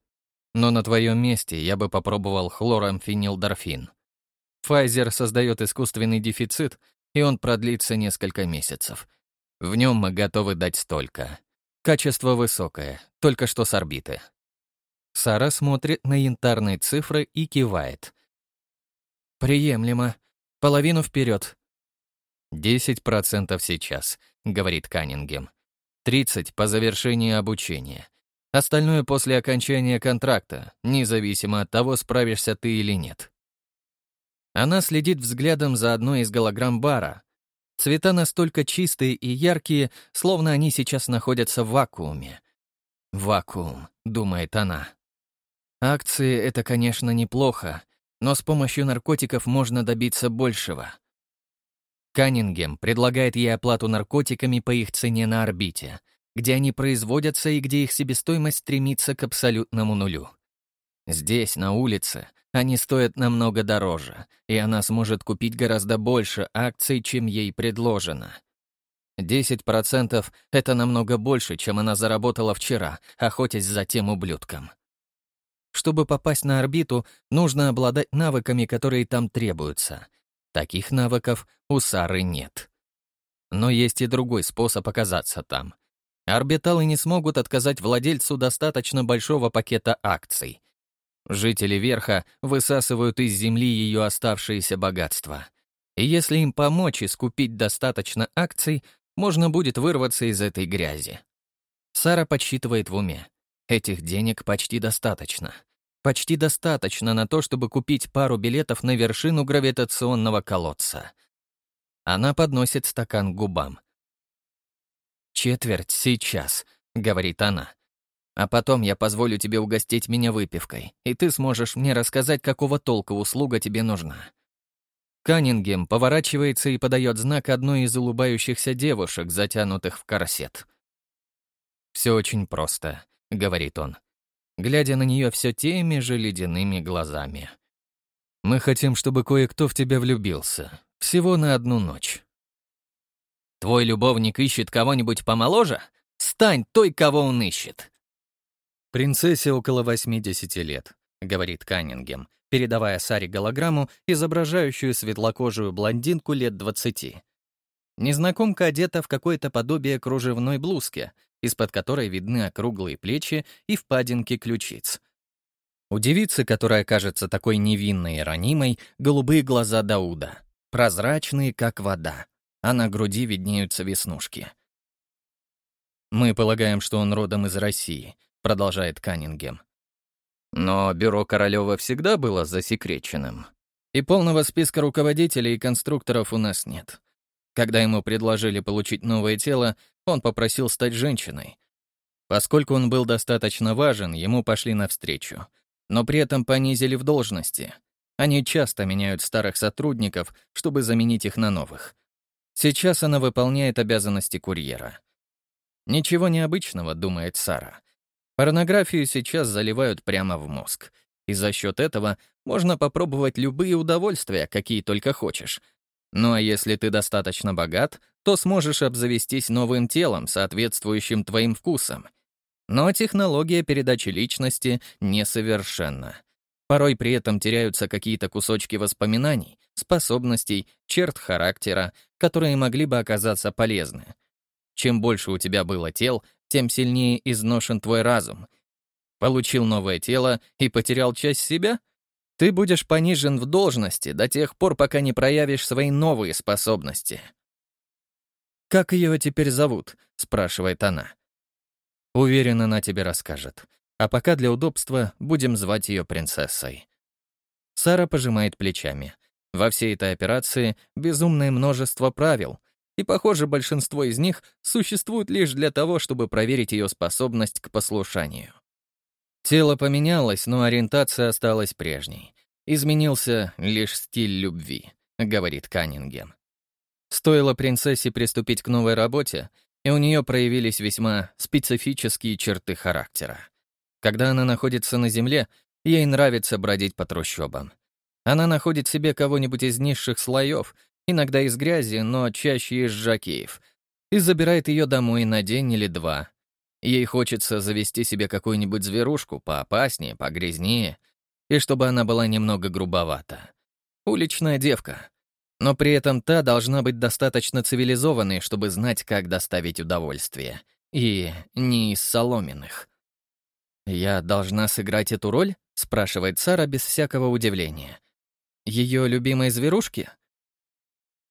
«Но на твоем месте я бы попробовал хлорамфенилдорфин. Pfizer создает искусственный дефицит, и он продлится несколько месяцев. В нем мы готовы дать столько. Качество высокое, только что с орбиты». Сара смотрит на янтарные цифры и кивает. «Приемлемо. Половину вперед. «Десять процентов сейчас», — говорит Каннингем. «Тридцать по завершении обучения. Остальное после окончания контракта, независимо от того, справишься ты или нет». Она следит взглядом за одной из голограмм бара. Цвета настолько чистые и яркие, словно они сейчас находятся в вакууме. «Вакуум», — думает она. «Акции — это, конечно, неплохо, но с помощью наркотиков можно добиться большего. Каннингем предлагает ей оплату наркотиками по их цене на орбите, где они производятся и где их себестоимость стремится к абсолютному нулю. Здесь, на улице, они стоят намного дороже, и она сможет купить гораздо больше акций, чем ей предложено. 10% — это намного больше, чем она заработала вчера, охотясь за тем ублюдком. Чтобы попасть на орбиту, нужно обладать навыками, которые там требуются. Таких навыков у Сары нет. Но есть и другой способ оказаться там. Орбиталы не смогут отказать владельцу достаточно большого пакета акций. Жители Верха высасывают из земли ее оставшиеся богатства. И если им помочь и скупить достаточно акций, можно будет вырваться из этой грязи. Сара подсчитывает в уме. Этих денег почти достаточно. Почти достаточно на то, чтобы купить пару билетов на вершину гравитационного колодца. Она подносит стакан к губам. «Четверть сейчас», — говорит она. «А потом я позволю тебе угостить меня выпивкой, и ты сможешь мне рассказать, какого толка услуга тебе нужна». Каннингем поворачивается и подает знак одной из улыбающихся девушек, затянутых в корсет. «Все очень просто», — говорит он, глядя на нее все теми же ледяными глазами. «Мы хотим, чтобы кое-кто в тебя влюбился. Всего на одну ночь». «Твой любовник ищет кого-нибудь помоложе? Стань той, кого он ищет!» «Принцессе около 80 лет», — говорит Каннингем, передавая Саре голограмму, изображающую светлокожую блондинку лет 20. Незнакомка одета в какое-то подобие кружевной блузки, из-под которой видны округлые плечи и впадинки ключиц. У девицы, которая кажется такой невинной и ранимой, голубые глаза Дауда, прозрачные, как вода, а на груди виднеются веснушки. «Мы полагаем, что он родом из России», — продолжает Каннингем. Но бюро Королева всегда было засекреченным. И полного списка руководителей и конструкторов у нас нет. Когда ему предложили получить новое тело, он попросил стать женщиной. Поскольку он был достаточно важен, ему пошли навстречу. Но при этом понизили в должности. Они часто меняют старых сотрудников, чтобы заменить их на новых. Сейчас она выполняет обязанности курьера. Ничего необычного, думает Сара. Порнографию сейчас заливают прямо в мозг. И за счет этого можно попробовать любые удовольствия, какие только хочешь. Ну а если ты достаточно богат, то сможешь обзавестись новым телом, соответствующим твоим вкусам. Но технология передачи личности несовершенна. Порой при этом теряются какие-то кусочки воспоминаний, способностей, черт характера, которые могли бы оказаться полезны. Чем больше у тебя было тел, тем сильнее изношен твой разум. Получил новое тело и потерял часть себя? Ты будешь понижен в должности до тех пор, пока не проявишь свои новые способности. «Как ее теперь зовут?» — спрашивает она. Уверен, она тебе расскажет. А пока для удобства будем звать ее принцессой. Сара пожимает плечами. Во всей этой операции безумное множество правил — и, похоже, большинство из них существуют лишь для того, чтобы проверить ее способность к послушанию. Тело поменялось, но ориентация осталась прежней. Изменился лишь стиль любви, говорит Каннингем. Стоило принцессе приступить к новой работе, и у нее проявились весьма специфические черты характера. Когда она находится на земле, ей нравится бродить по трущобам. Она находит себе кого-нибудь из низших слоев иногда из грязи, но чаще из жакеев, и забирает ее домой на день или два. Ей хочется завести себе какую-нибудь зверушку поопаснее, погрязнее, и чтобы она была немного грубовата. Уличная девка. Но при этом та должна быть достаточно цивилизованной, чтобы знать, как доставить удовольствие. И не из соломенных. «Я должна сыграть эту роль?» — спрашивает Сара без всякого удивления. «Ее любимой зверушки?»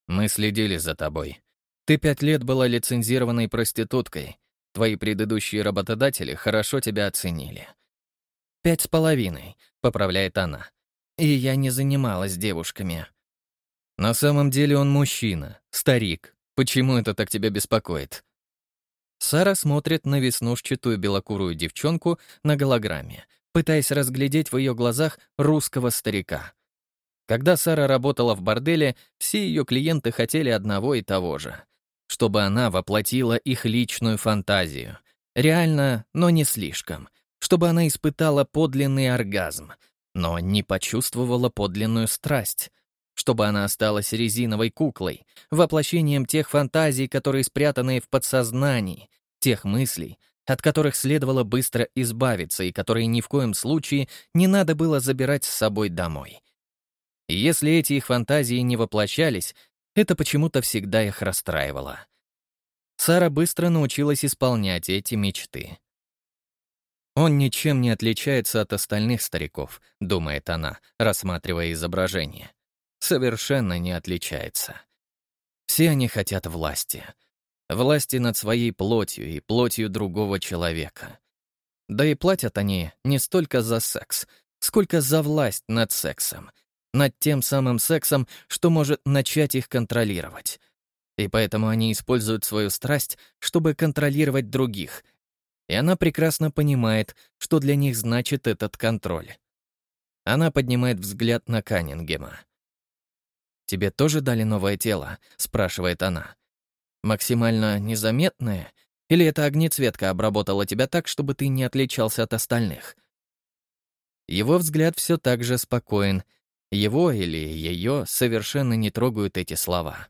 Мы следили за тобой. Ты пять лет была лицензированной проституткой. Твои предыдущие работодатели хорошо тебя оценили. «Пять с половиной», — поправляет она. «И я не занималась девушками». «На самом деле он мужчина, старик. Почему это так тебя беспокоит?» Сара смотрит на веснушчатую белокурую девчонку на голограмме, пытаясь разглядеть в ее глазах русского старика. Когда Сара работала в борделе, все ее клиенты хотели одного и того же. Чтобы она воплотила их личную фантазию. Реально, но не слишком. Чтобы она испытала подлинный оргазм, но не почувствовала подлинную страсть. Чтобы она осталась резиновой куклой, воплощением тех фантазий, которые спрятаны в подсознании, тех мыслей, от которых следовало быстро избавиться и которые ни в коем случае не надо было забирать с собой домой. И если эти их фантазии не воплощались, это почему-то всегда их расстраивало. Сара быстро научилась исполнять эти мечты. «Он ничем не отличается от остальных стариков», — думает она, рассматривая изображение. «Совершенно не отличается. Все они хотят власти. Власти над своей плотью и плотью другого человека. Да и платят они не столько за секс, сколько за власть над сексом, над тем самым сексом, что может начать их контролировать. И поэтому они используют свою страсть, чтобы контролировать других. И она прекрасно понимает, что для них значит этот контроль. Она поднимает взгляд на Каннингема. «Тебе тоже дали новое тело?» — спрашивает она. «Максимально незаметное? Или эта огнецветка обработала тебя так, чтобы ты не отличался от остальных?» Его взгляд все так же спокоен — его или ее совершенно не трогают эти слова.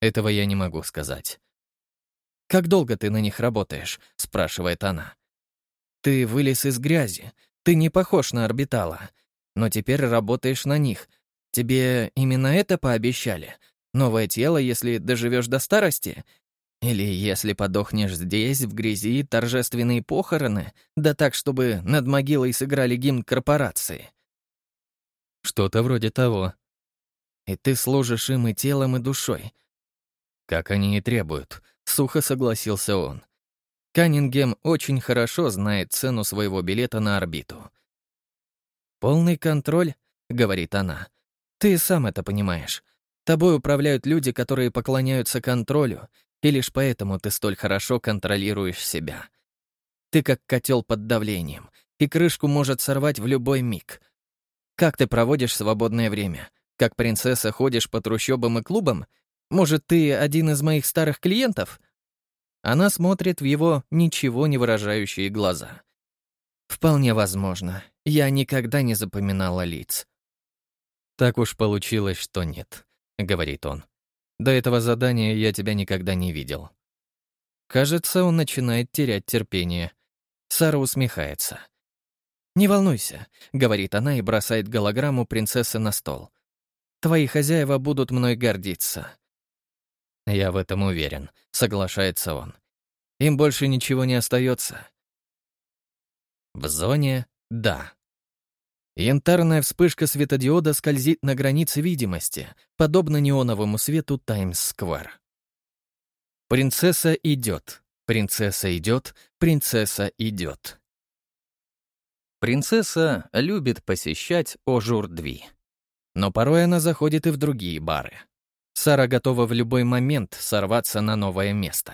Этого я не могу сказать. «Как долго ты на них работаешь?» — спрашивает она. «Ты вылез из грязи. Ты не похож на орбитала. Но теперь работаешь на них. Тебе именно это пообещали? Новое тело, если доживешь до старости? Или если подохнешь здесь, в грязи, торжественные похороны, да так, чтобы над могилой сыграли гимн корпорации?» Что-то вроде того. И ты служишь им и телом, и душой. Как они и требуют, сухо согласился он. Каннингем очень хорошо знает цену своего билета на орбиту. «Полный контроль», — говорит она. «Ты сам это понимаешь. Тобой управляют люди, которые поклоняются контролю, и лишь поэтому ты столь хорошо контролируешь себя. Ты как котел под давлением, и крышку может сорвать в любой миг. Как ты проводишь свободное время? Как принцесса ходишь по трущобам и клубам? Может, ты один из моих старых клиентов?» Она смотрит в его ничего не выражающие глаза. «Вполне возможно. Я никогда не запоминала лиц». «Так уж получилось, что нет», — говорит он. «До этого задания я тебя никогда не видел». Кажется, он начинает терять терпение. Сара усмехается. «Не волнуйся», — говорит она и бросает голограмму принцессы на стол. «Твои хозяева будут мной гордиться». «Я в этом уверен», — соглашается он. «Им больше ничего не остается». В зоне — да. Янтарная вспышка светодиода скользит на границе видимости, подобно неоновому свету Таймс-сквер. Принцесса идет, принцесса идет, принцесса идет. Принцесса любит посещать Ожур-Дви. Но порой она заходит и в другие бары. Сара готова в любой момент сорваться на новое место.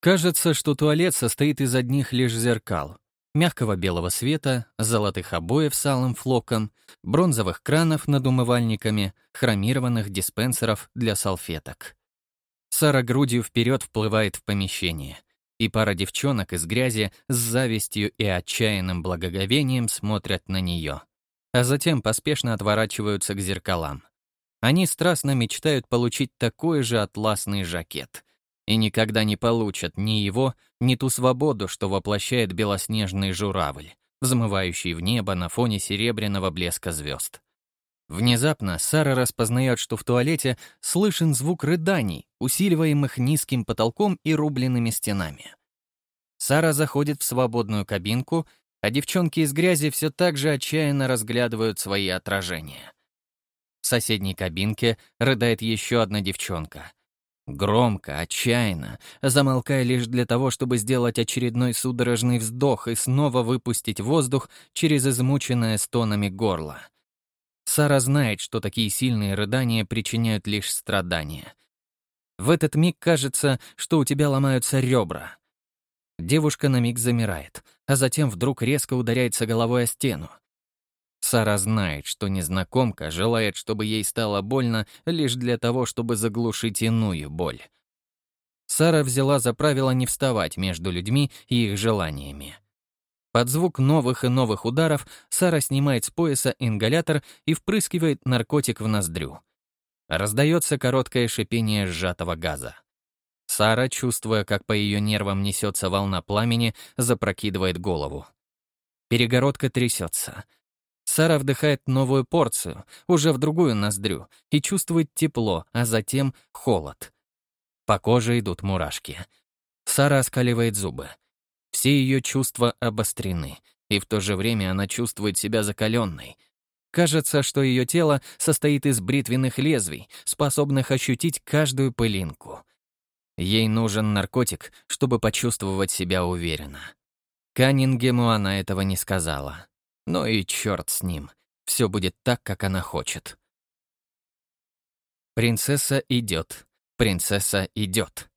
Кажется, что туалет состоит из одних лишь зеркал. Мягкого белого света, золотых обоев с алым флоком, бронзовых кранов над умывальниками, хромированных диспенсеров для салфеток. Сара грудью вперед вплывает в помещение — и пара девчонок из грязи с завистью и отчаянным благоговением смотрят на нее, а затем поспешно отворачиваются к зеркалам. Они страстно мечтают получить такой же атласный жакет и никогда не получат ни его, ни ту свободу, что воплощает белоснежный журавль, взмывающий в небо на фоне серебряного блеска звезд. Внезапно Сара распознает, что в туалете слышен звук рыданий, усиливаемых низким потолком и рубленными стенами. Сара заходит в свободную кабинку, а девчонки из грязи все так же отчаянно разглядывают свои отражения. В соседней кабинке рыдает еще одна девчонка. Громко, отчаянно, замолкая лишь для того, чтобы сделать очередной судорожный вздох и снова выпустить воздух через измученное стонами горло. Сара знает, что такие сильные рыдания причиняют лишь страдания. В этот миг кажется, что у тебя ломаются ребра. Девушка на миг замирает, а затем вдруг резко ударяется головой о стену. Сара знает, что незнакомка желает, чтобы ей стало больно лишь для того, чтобы заглушить иную боль. Сара взяла за правило не вставать между людьми и их желаниями. Под звук новых и новых ударов Сара снимает с пояса ингалятор и впрыскивает наркотик в ноздрю. Раздается короткое шипение сжатого газа. Сара, чувствуя, как по ее нервам несется волна пламени, запрокидывает голову. Перегородка трясется. Сара вдыхает новую порцию, уже в другую ноздрю, и чувствует тепло, а затем холод. По коже идут мурашки. Сара оскаливает зубы. Все ее чувства обострены, и в то же время она чувствует себя закаленной. Кажется, что ее тело состоит из бритвенных лезвий, способных ощутить каждую пылинку. Ей нужен наркотик, чтобы почувствовать себя уверенно. Каннингему она этого не сказала. Но и черт с ним. Все будет так, как она хочет. Принцесса идет. Принцесса идет.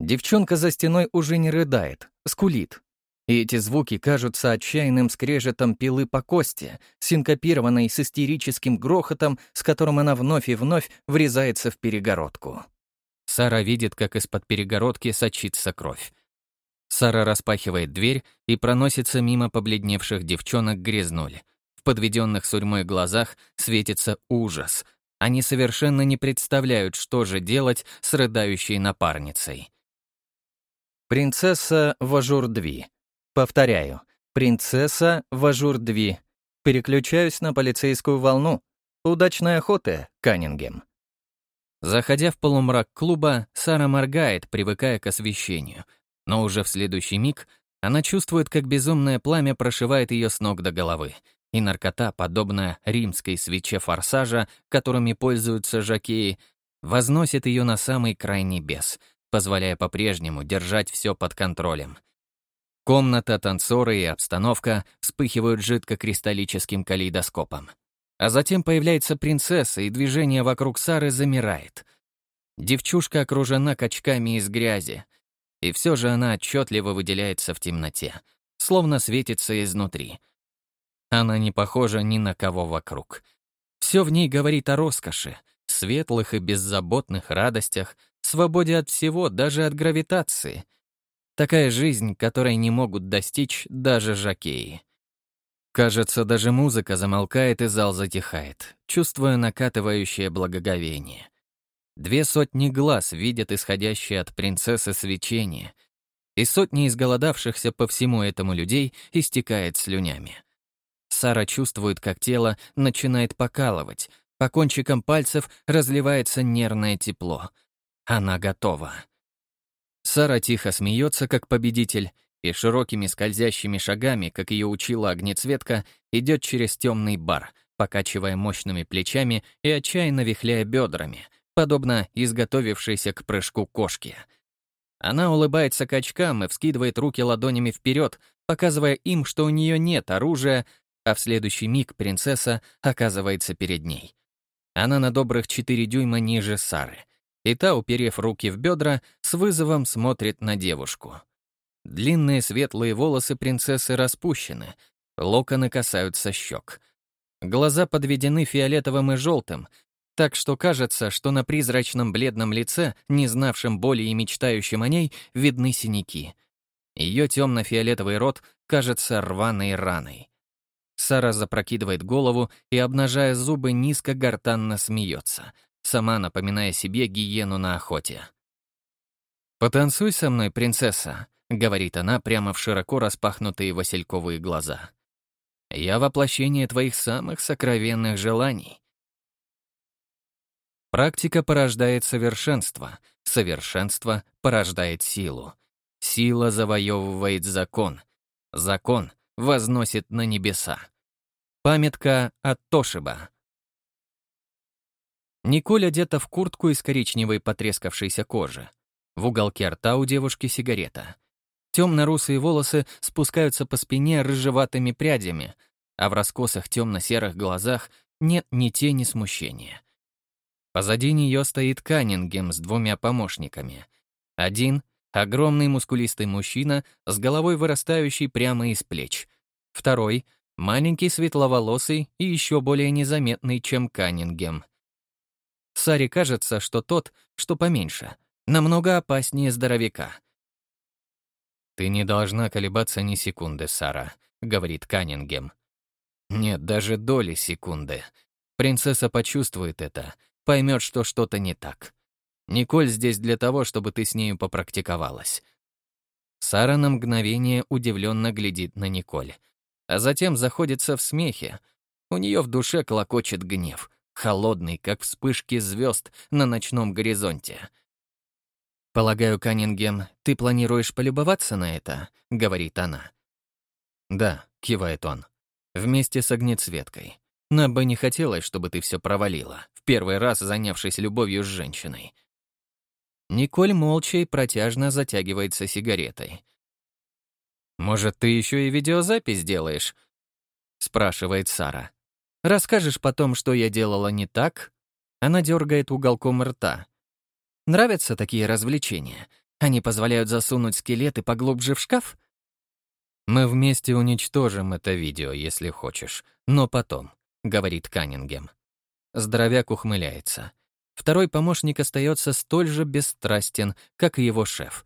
Девчонка за стеной уже не рыдает, скулит. И эти звуки кажутся отчаянным скрежетом пилы по кости, синкопированной с истерическим грохотом, с которым она вновь и вновь врезается в перегородку. Сара видит, как из-под перегородки сочится кровь. Сара распахивает дверь и проносится мимо побледневших девчонок грязнули. В подведенных сурьмой глазах светится ужас. Они совершенно не представляют, что же делать с рыдающей напарницей. Принцесса Важурдви. Повторяю. Принцесса Важурдви. Переключаюсь на полицейскую волну. Удачной охоты, Каннингем. Заходя в полумрак клуба, Сара моргает, привыкая к освещению — но уже в следующий миг она чувствует, как безумное пламя прошивает ее с ног до головы, и наркота, подобная римской свече форсажа, которыми пользуются жакеи, возносит ее на самый край небес, позволяя по-прежнему держать все под контролем. Комната, танцоры и обстановка вспыхивают жидкокристаллическим калейдоскопом. А затем появляется принцесса, и движение вокруг Сары замирает. Девчушка окружена качками из грязи, и все же она отчетливо выделяется в темноте, словно светится изнутри. Она не похожа ни на кого вокруг. Все в ней говорит о роскоши, светлых и беззаботных радостях, свободе от всего, даже от гравитации. Такая жизнь, которой не могут достичь даже жакеи. Кажется, даже музыка замолкает и зал затихает, чувствуя накатывающее благоговение. Две сотни глаз видят исходящее от принцессы свечение, и сотни изголодавшихся по всему этому людей истекает слюнями. Сара чувствует, как тело начинает покалывать, по кончикам пальцев разливается нервное тепло. Она готова. Сара тихо смеется, как победитель, и широкими скользящими шагами, как ее учила огнецветка, идет через темный бар, покачивая мощными плечами и отчаянно вихляя бедрами — подобно изготовившейся к прыжку кошке. Она улыбается качкам и вскидывает руки ладонями вперед, показывая им, что у нее нет оружия, а в следующий миг принцесса оказывается перед ней. Она на добрых четыре дюйма ниже Сары, и та, уперев руки в бедра, с вызовом смотрит на девушку. Длинные светлые волосы принцессы распущены, локоны касаются щек. Глаза подведены фиолетовым и желтым, так что кажется, что на призрачном бледном лице, не знавшем боли и мечтающем о ней, видны синяки. Ее темно-фиолетовый рот кажется рваной раной. Сара запрокидывает голову и, обнажая зубы, низко гортанно смеется, сама напоминая себе гиену на охоте. «Потанцуй со мной, принцесса», — говорит она прямо в широко распахнутые васильковые глаза. «Я воплощение твоих самых сокровенных желаний. Практика порождает совершенство, совершенство порождает силу. Сила завоевывает закон, закон возносит на небеса. Памятка от Тошиба. Николь одета в куртку из коричневой потрескавшейся кожи. В уголке рта у девушки сигарета. Темно-русые волосы спускаются по спине рыжеватыми прядями, а в раскосах темно-серых глазах нет ни тени смущения. Позади нее стоит Каннингем с двумя помощниками. Один — огромный мускулистый мужчина с головой вырастающей прямо из плеч. Второй — Маленький, светловолосый и еще более незаметный, чем Каннингем. Саре кажется, что тот, что поменьше, намного опаснее здоровяка. «Ты не должна колебаться ни секунды, Сара», — говорит Каннингем. «Нет, даже доли секунды. Принцесса почувствует это, поймет, что что-то не так. Николь здесь для того, чтобы ты с нею попрактиковалась». Сара на мгновение удивленно глядит на Николь, а затем заходится в смехе. У нее в душе клокочет гнев, холодный, как вспышки звезд на ночном горизонте. «Полагаю, Каннингем, ты планируешь полюбоваться на это?» — говорит она. «Да», — кивает он, — «вместе с огнецветкой. Нам бы не хотелось, чтобы ты все провалила, в первый раз занявшись любовью с женщиной. Николь молча и протяжно затягивается сигаретой. «Может, ты еще и видеозапись делаешь?» — спрашивает Сара. «Расскажешь потом, что я делала не так?» Она дергает уголком рта. «Нравятся такие развлечения? Они позволяют засунуть скелеты поглубже в шкаф?» «Мы вместе уничтожим это видео, если хочешь, но потом», — говорит Каннингем. Здоровяк ухмыляется. Второй помощник остается столь же бесстрастен, как и его шеф.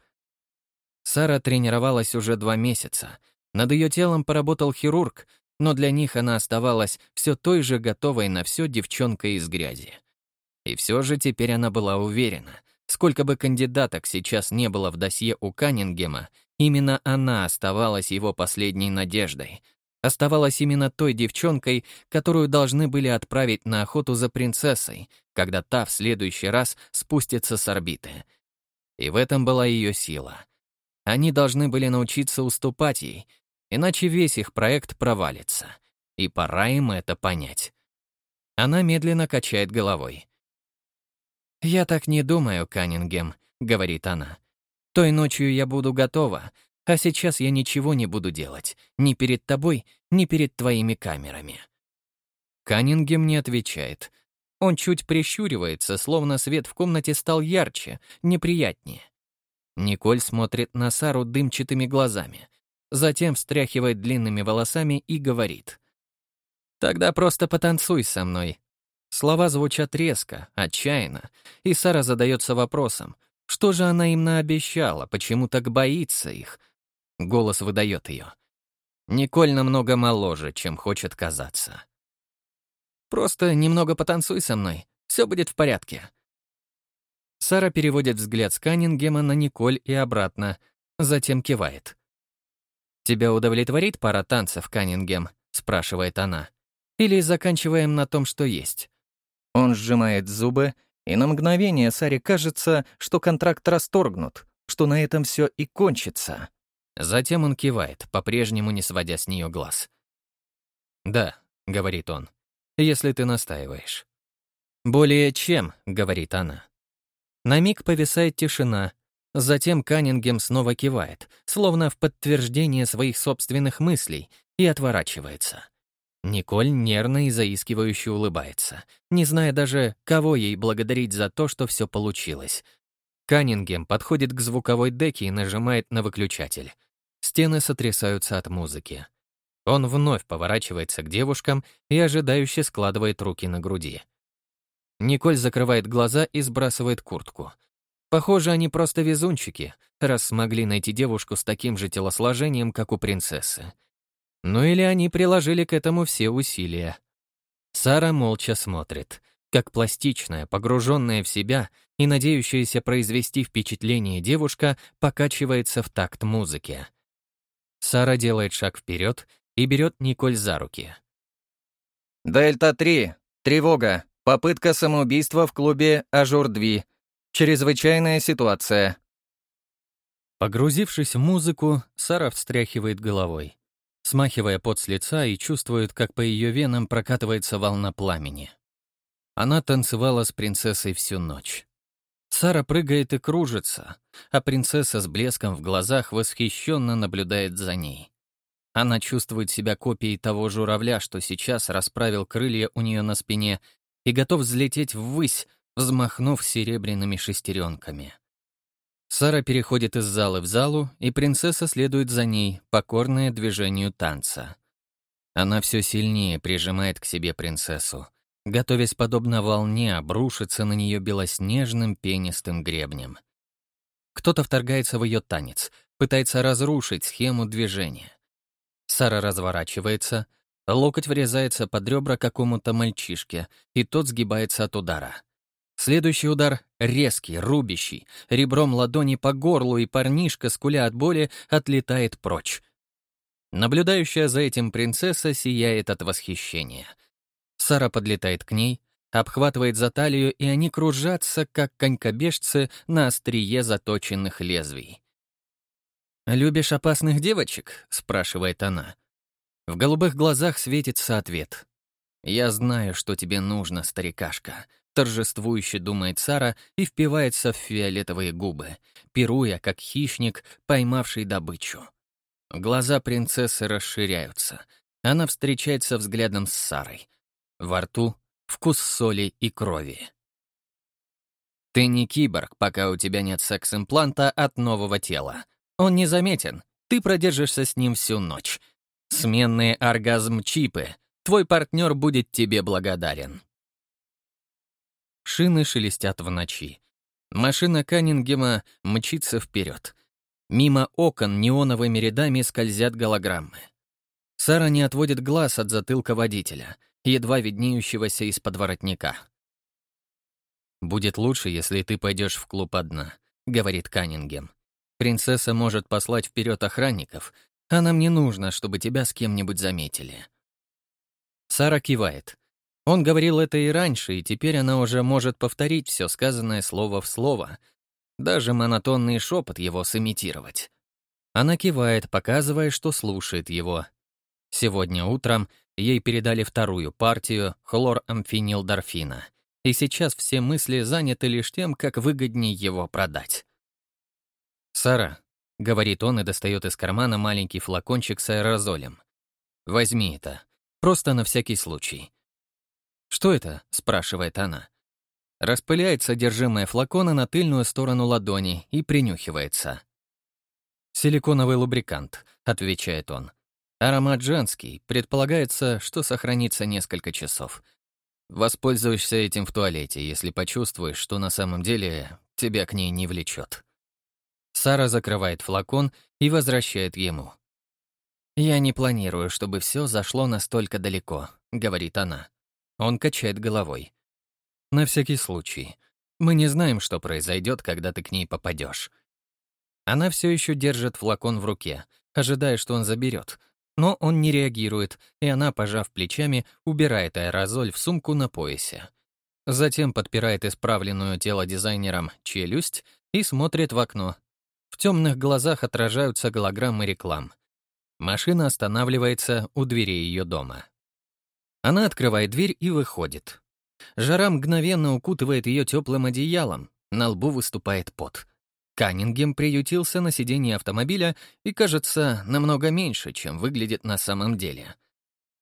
Сара тренировалась уже два месяца. Над ее телом поработал хирург, но для них она оставалась все той же готовой на все девчонкой из грязи. И все же теперь она была уверена, сколько бы кандидаток сейчас не было в досье у Каннингема, именно она оставалась его последней надеждой — оставалась именно той девчонкой, которую должны были отправить на охоту за принцессой, когда та в следующий раз спустится с орбиты. И в этом была ее сила. Они должны были научиться уступать ей, иначе весь их проект провалится. И пора им это понять. Она медленно качает головой. «Я так не думаю, Каннингем», — говорит она. «Той ночью я буду готова, а сейчас я ничего не буду делать, ни перед тобой, ни перед твоими камерами». Каннингем не отвечает. Он чуть прищуривается, словно свет в комнате стал ярче, неприятнее. Николь смотрит на Сару дымчатыми глазами, затем встряхивает длинными волосами и говорит. «Тогда просто потанцуй со мной». Слова звучат резко, отчаянно, и Сара задается вопросом, что же она им наобещала, почему так боится их, Голос выдает ее. Николь намного моложе, чем хочет казаться. «Просто немного потанцуй со мной, все будет в порядке». Сара переводит взгляд с Каннингема на Николь и обратно, затем кивает. «Тебя удовлетворит пара танцев, Каннингем?» — спрашивает она. «Или заканчиваем на том, что есть?» Он сжимает зубы, и на мгновение Саре кажется, что контракт расторгнут, что на этом все и кончится. Затем он кивает, по-прежнему не сводя с нее глаз. «Да», — говорит он, — «если ты настаиваешь». «Более чем», — говорит она. На миг повисает тишина, затем Каннингем снова кивает, словно в подтверждение своих собственных мыслей, и отворачивается. Николь нервно и заискивающе улыбается, не зная даже, кого ей благодарить за то, что все получилось. Каннингем подходит к звуковой деке и нажимает на выключатель. Стены сотрясаются от музыки. Он вновь поворачивается к девушкам и ожидающе складывает руки на груди. Николь закрывает глаза и сбрасывает куртку. Похоже, они просто везунчики, раз смогли найти девушку с таким же телосложением, как у принцессы. Ну или они приложили к этому все усилия. Сара молча смотрит, как пластичная, погруженная в себя и надеющаяся произвести впечатление девушка покачивается в такт музыки. Сара делает шаг вперед и берет Николь за руки. «Дельта-3. Тревога. Попытка самоубийства в клубе «Ажур-2». Чрезвычайная ситуация». Погрузившись в музыку, Сара встряхивает головой, смахивая пот с лица и чувствует, как по ее венам прокатывается волна пламени. Она танцевала с принцессой всю ночь. Сара прыгает и кружится, а принцесса с блеском в глазах восхищенно наблюдает за ней. Она чувствует себя копией того журавля, что сейчас расправил крылья у нее на спине и готов взлететь ввысь, взмахнув серебряными шестеренками. Сара переходит из зала в залу, и принцесса следует за ней, покорная движению танца. Она все сильнее прижимает к себе принцессу, готовясь подобно волне обрушиться на нее белоснежным пенистым гребнем. Кто-то вторгается в ее танец, пытается разрушить схему движения. Сара разворачивается, локоть врезается под ребра какому-то мальчишке, и тот сгибается от удара. Следующий удар резкий, рубящий, ребром ладони по горлу, и парнишка, скуля от боли, отлетает прочь. Наблюдающая за этим принцесса сияет от восхищения. Сара подлетает к ней, обхватывает за талию, и они кружатся, как конькобежцы на острие заточенных лезвий. «Любишь опасных девочек?» — спрашивает она. В голубых глазах светится ответ. «Я знаю, что тебе нужно, старикашка», — торжествующе думает Сара и впивается в фиолетовые губы, пируя, как хищник, поймавший добычу. Глаза принцессы расширяются. Она встречается взглядом с Сарой. Во рту — вкус соли и крови. Ты не киборг, пока у тебя нет секс-импланта от нового тела. Он незаметен. Ты продержишься с ним всю ночь. Сменные оргазм-чипы. Твой партнер будет тебе благодарен. Шины шелестят в ночи. Машина Каннингема мчится вперед. Мимо окон неоновыми рядами скользят голограммы. Сара не отводит глаз от затылка водителя, едва виднеющегося из-под воротника. «Будет лучше, если ты пойдешь в клуб одна», — говорит Каннингем. «Принцесса может послать вперед охранников, а нам не нужно, чтобы тебя с кем-нибудь заметили». Сара кивает. Он говорил это и раньше, и теперь она уже может повторить все сказанное слово в слово — даже монотонный шепот его сымитировать. Она кивает, показывая, что слушает его. Сегодня утром ей передали вторую партию хлорамфенилдорфина, и сейчас все мысли заняты лишь тем, как выгоднее его продать. «Сара», — говорит он и достает из кармана маленький флакончик с аэрозолем. «Возьми это. Просто на всякий случай». «Что это?» — спрашивает она. Распыляет содержимое флакона на тыльную сторону ладони и принюхивается. «Силиконовый лубрикант», — отвечает он. «Аромат женский, предполагается, что сохранится несколько часов. Воспользуешься этим в туалете, если почувствуешь, что на самом деле тебя к ней не влечет». Сара закрывает флакон и возвращает ему. «Я не планирую, чтобы все зашло настолько далеко», — говорит она. Он качает головой. На всякий случай. Мы не знаем, что произойдет, когда ты к ней попадешь. Она все еще держит флакон в руке, ожидая, что он заберет. Но он не реагирует, и она, пожав плечами, убирает аэрозоль в сумку на поясе. Затем подпирает исправленную тело дизайнером челюсть и смотрит в окно. В темных глазах отражаются голограммы реклам. Машина останавливается у двери ее дома. Она открывает дверь и выходит. Жара мгновенно укутывает ее теплым одеялом, на лбу выступает пот. Каннингем приютился на сиденье автомобиля и кажется намного меньше, чем выглядит на самом деле.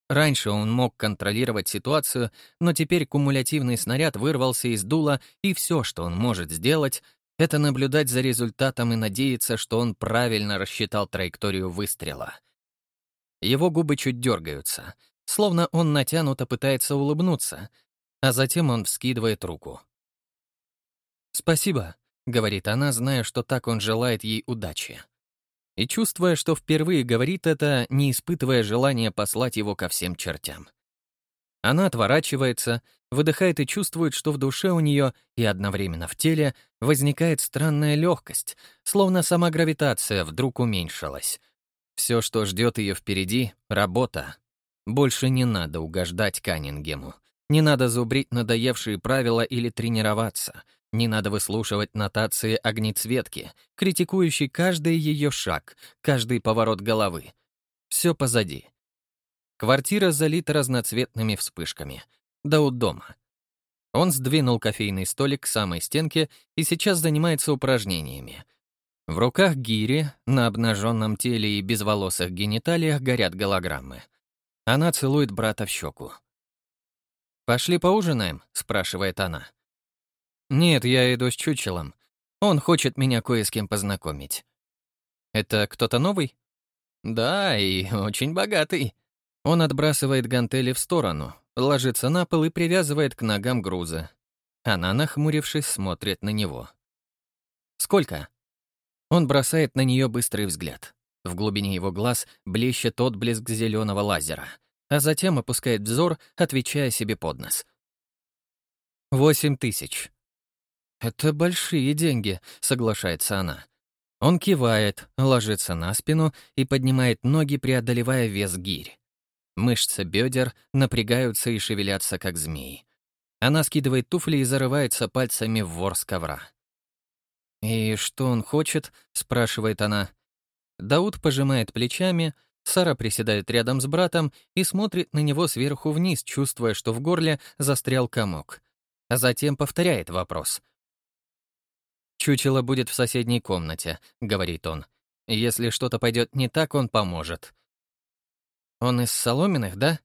Раньше он мог контролировать ситуацию, но теперь кумулятивный снаряд вырвался из дула, и все, что он может сделать, это наблюдать за результатом и надеяться, что он правильно рассчитал траекторию выстрела. Его губы чуть дергаются, словно он натянуто пытается улыбнуться, а затем он вскидывает руку. «Спасибо», — говорит она, зная, что так он желает ей удачи. И чувствуя, что впервые говорит это, не испытывая желания послать его ко всем чертям. Она отворачивается, выдыхает и чувствует, что в душе у нее и одновременно в теле возникает странная легкость, словно сама гравитация вдруг уменьшилась. Все, что ждет ее впереди — работа. Больше не надо угождать Каннингему. Не надо зубрить надоевшие правила или тренироваться. Не надо выслушивать нотации огнецветки, критикующей каждый ее шаг, каждый поворот головы. Все позади. Квартира залита разноцветными вспышками. Да у дома. Он сдвинул кофейный столик к самой стенке и сейчас занимается упражнениями. В руках гири, на обнаженном теле и безволосых гениталиях горят голограммы. Она целует брата в щеку. «Пошли поужинаем?» — спрашивает она. «Нет, я иду с чучелом. Он хочет меня кое с кем познакомить». «Это кто-то новый?» «Да, и очень богатый». Он отбрасывает гантели в сторону, ложится на пол и привязывает к ногам груза. Она, нахмурившись, смотрит на него. «Сколько?» Он бросает на нее быстрый взгляд. В глубине его глаз блещет отблеск зеленого лазера, а затем опускает взор, отвечая себе под нос. «Восемь тысяч». «Это большие деньги», — соглашается она. Он кивает, ложится на спину и поднимает ноги, преодолевая вес гирь. Мышцы бедер напрягаются и шевелятся, как змеи. Она скидывает туфли и зарывается пальцами в ворс ковра. «И что он хочет?» — спрашивает она. Дауд пожимает плечами, Сара приседает рядом с братом и смотрит на него сверху вниз, чувствуя, что в горле застрял комок. А затем повторяет вопрос. «Чучело будет в соседней комнате», — говорит он. «Если что-то пойдет не так, он поможет». «Он из соломенных, да?»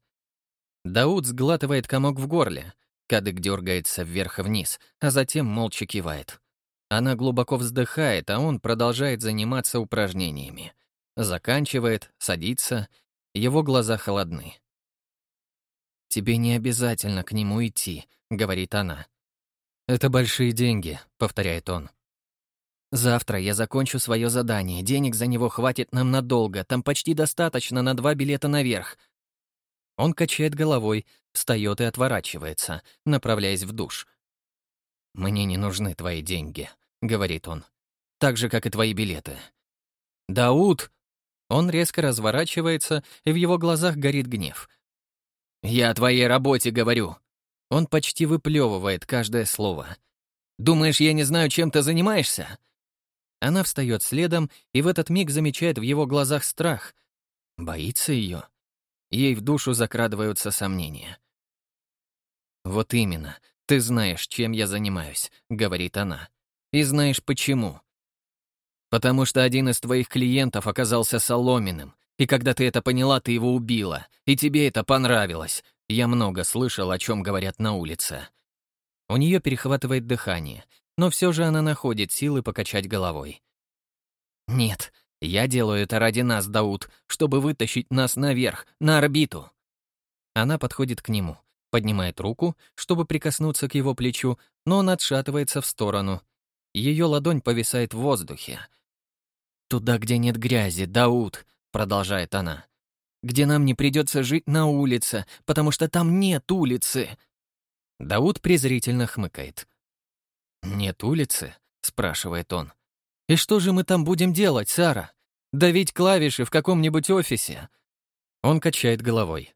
Дауд сглатывает комок в горле. Кадык дергается вверх и вниз, а затем молча кивает. Она глубоко вздыхает, а он продолжает заниматься упражнениями. Заканчивает, садится, его глаза холодны. «Тебе не обязательно к нему идти», — говорит она. «Это большие деньги», — повторяет он. «Завтра я закончу свое задание, денег за него хватит нам надолго, там почти достаточно на два билета наверх». Он качает головой, встает и отворачивается, направляясь в душ. «Мне не нужны твои деньги», — говорит он. «Так же, как и твои билеты». «Дауд!» Он резко разворачивается, и в его глазах горит гнев. «Я о твоей работе говорю». Он почти выплевывает каждое слово. «Думаешь, я не знаю, чем ты занимаешься?» Она встает следом и в этот миг замечает в его глазах страх. Боится ее. Ей в душу закрадываются сомнения. «Вот именно. Ты знаешь, чем я занимаюсь», — говорит она. «И знаешь почему. Потому что один из твоих клиентов оказался соломенным, и когда ты это поняла, ты его убила, и тебе это понравилось. Я много слышал, о чем говорят на улице». У нее перехватывает дыхание, но все же она находит силы покачать головой. «Нет, я делаю это ради нас, Дауд, чтобы вытащить нас наверх, на орбиту». Она подходит к нему, поднимает руку, чтобы прикоснуться к его плечу, но он отшатывается в сторону. Ее ладонь повисает в воздухе. «Туда, где нет грязи, Дауд», — продолжает она. «Где нам не придется жить на улице, потому что там нет улицы». Дауд презрительно хмыкает. «Нет улицы?» — спрашивает он. «И что же мы там будем делать, Сара? Давить клавиши в каком-нибудь офисе?» Он качает головой.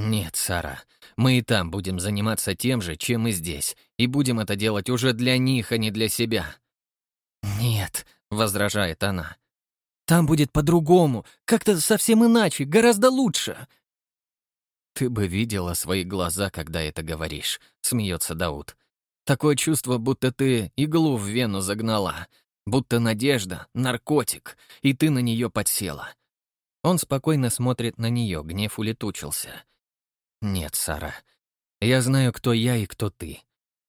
«Нет, Сара, мы и там будем заниматься тем же, чем и здесь, и будем это делать уже для них, а не для себя». «Нет», — возражает она. «Там будет по-другому, как-то совсем иначе, гораздо лучше». «Ты бы видела свои глаза, когда это говоришь», — смеется Дауд. «Такое чувство, будто ты иглу в вену загнала, будто надежда — наркотик, и ты на нее подсела». Он спокойно смотрит на нее, гнев улетучился. «Нет, Сара. Я знаю, кто я и кто ты.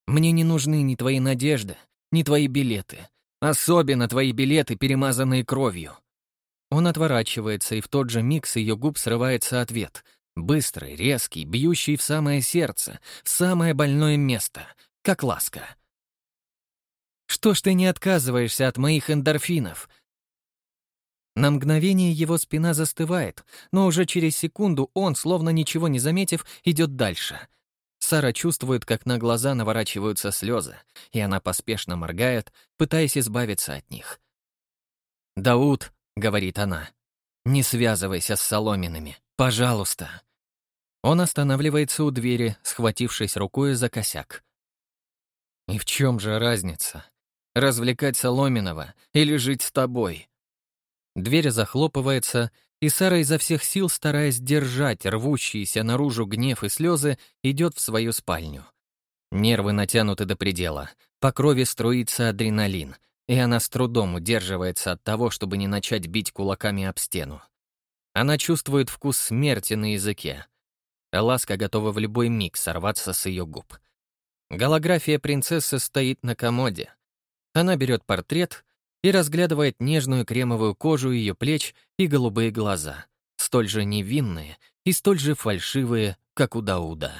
Мне не нужны ни твои надежды, ни твои билеты. Особенно твои билеты, перемазанные кровью». Он отворачивается, и в тот же миг с ее губ срывается ответ. Быстрый, резкий, бьющий в самое сердце, в самое больное место, как ласка. «Что ж ты не отказываешься от моих эндорфинов?» На мгновение его спина застывает, но уже через секунду он, словно ничего не заметив, идет дальше. Сара чувствует, как на глаза наворачиваются слезы, и она поспешно моргает, пытаясь избавиться от них. «Дауд», — говорит она, — «не связывайся с соломенными, пожалуйста». Он останавливается у двери, схватившись рукой за косяк. «И в чем же разница? Развлекать Соломенного или жить с тобой?» Дверь захлопывается, и Сара изо всех сил, стараясь держать рвущиеся наружу гнев и слезы, идет в свою спальню. Нервы натянуты до предела, по крови струится адреналин, и она с трудом удерживается от того, чтобы не начать бить кулаками об стену. Она чувствует вкус смерти на языке. Ласка готова в любой миг сорваться с ее губ. Голография принцессы стоит на комоде. Она берет портрет и разглядывает нежную кремовую кожу ее плеч и голубые глаза, столь же невинные и столь же фальшивые, как у Дауда.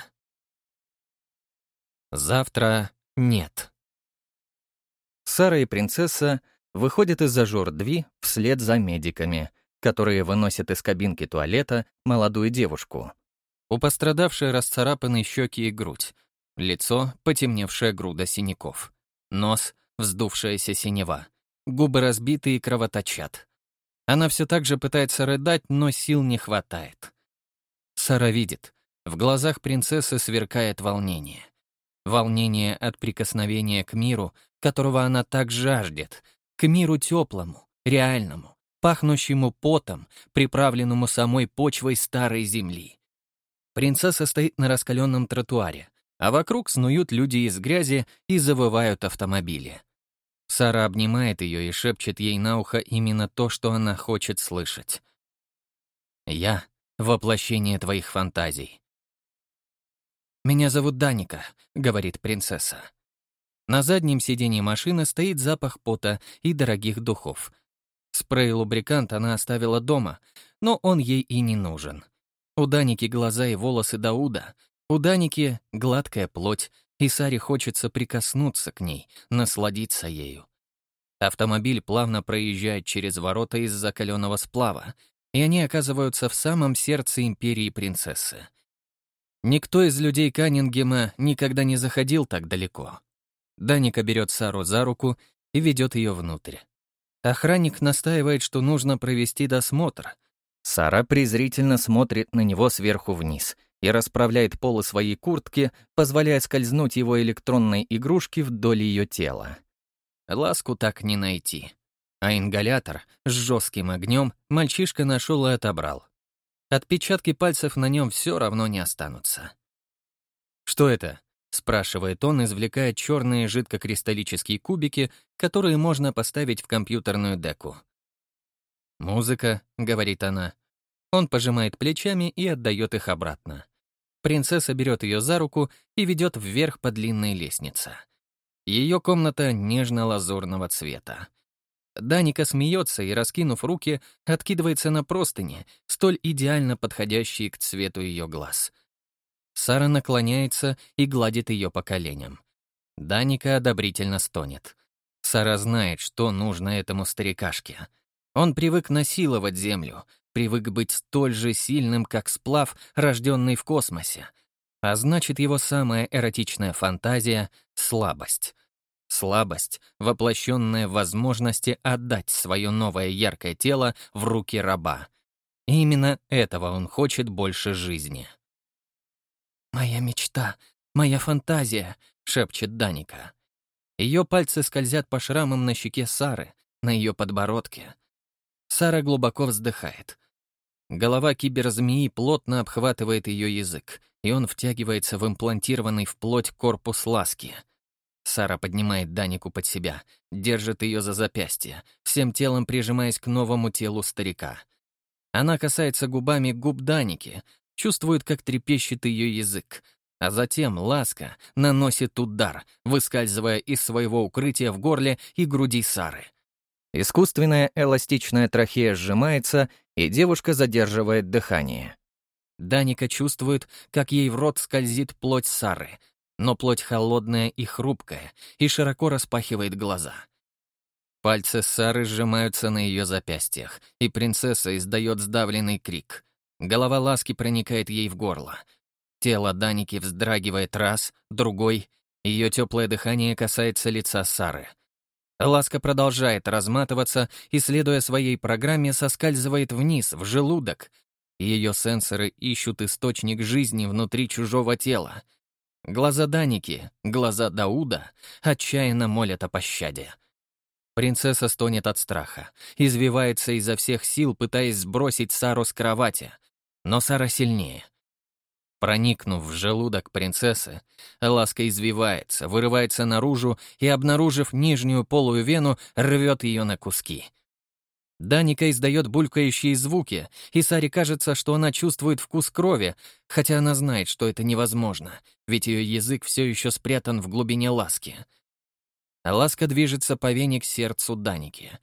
Завтра нет. Сара и принцесса выходят из-за Жордви вслед за медиками, которые выносят из кабинки туалета молодую девушку. У пострадавшей расцарапаны щеки и грудь, лицо — потемневшая груда синяков, нос — вздувшаяся синева, губы разбиты и кровоточат. Она все так же пытается рыдать, но сил не хватает. Сара видит, в глазах принцессы сверкает волнение. Волнение от прикосновения к миру, которого она так жаждет, к миру теплому, реальному, пахнущему потом, приправленному самой почвой старой земли. Принцесса стоит на раскаленном тротуаре, а вокруг снуют люди из грязи и завывают автомобили. Сара обнимает ее и шепчет ей на ухо именно то, что она хочет слышать. «Я — воплощение твоих фантазий. «Меня зовут Даника», — говорит принцесса. На заднем сиденье машины стоит запах пота и дорогих духов. Спрей-лубрикант она оставила дома, но он ей и не нужен. У Даники глаза и волосы Дауда, у Даники гладкая плоть, и Саре хочется прикоснуться к ней, насладиться ею. Автомобиль плавно проезжает через ворота из закаленного сплава, и они оказываются в самом сердце империи принцессы — Никто из людей Каннингема никогда не заходил так далеко. Даника берет Сару за руку и ведет ее внутрь. Охранник настаивает, что нужно провести досмотр. Сара презрительно смотрит на него сверху вниз и расправляет полы своей куртки, позволяя скользнуть его электронной игрушки вдоль ее тела. Ласку так не найти. А ингалятор с жестким огнем мальчишка нашел и отобрал. Отпечатки пальцев на нем все равно не останутся. «Что это?» — спрашивает он, извлекая черные жидкокристаллические кубики, которые можно поставить в компьютерную деку. «Музыка», — говорит она. Он пожимает плечами и отдает их обратно. Принцесса берет ее за руку и ведет вверх по длинной лестнице. Ее комната нежно-лазурного цвета. Даника смеется и, раскинув руки, откидывается на простыни, столь идеально подходящие к цвету ее глаз. Сара наклоняется и гладит ее по коленям. Даника одобрительно стонет. Сара знает, что нужно этому старикашке. Он привык насиловать Землю, привык быть столь же сильным, как сплав, рожденный в космосе. А значит, его самая эротичная фантазия — слабость. Слабость, воплощенная в возможности отдать свое новое яркое тело в руки раба. И именно этого он хочет больше жизни. «Моя мечта, моя фантазия», — шепчет Даника. Ее пальцы скользят по шрамам на щеке Сары, на ее подбородке. Сара глубоко вздыхает. Голова киберзмеи плотно обхватывает ее язык, и он втягивается в имплантированный в плоть корпус ласки — Сара поднимает Данику под себя, держит ее за запястье, всем телом прижимаясь к новому телу старика. Она касается губами губ Даники, чувствует, как трепещет ее язык, а затем ласка наносит удар, выскальзывая из своего укрытия в горле и груди Сары. Искусственная эластичная трахея сжимается, и девушка задерживает дыхание. Даника чувствует, как ей в рот скользит плоть Сары — но плоть холодная и хрупкая, и широко распахивает глаза. Пальцы Сары сжимаются на ее запястьях, и принцесса издает сдавленный крик. Голова ласки проникает ей в горло. Тело Даники вздрагивает раз, другой, ее теплое дыхание касается лица Сары. Ласка продолжает разматываться и, следуя своей программе, соскальзывает вниз, в желудок. Ее сенсоры ищут источник жизни внутри чужого тела — Глаза Даники, глаза Дауда отчаянно молят о пощаде. Принцесса стонет от страха, извивается изо всех сил, пытаясь сбросить Сару с кровати. Но Сара сильнее. Проникнув в желудок принцессы, ласка извивается, вырывается наружу и, обнаружив нижнюю полую вену, рвет ее на куски — Даника издает булькающие звуки, и Саре кажется, что она чувствует вкус крови, хотя она знает, что это невозможно, ведь ее язык все еще спрятан в глубине ласки. Ласка движется по вене к сердцу Даники.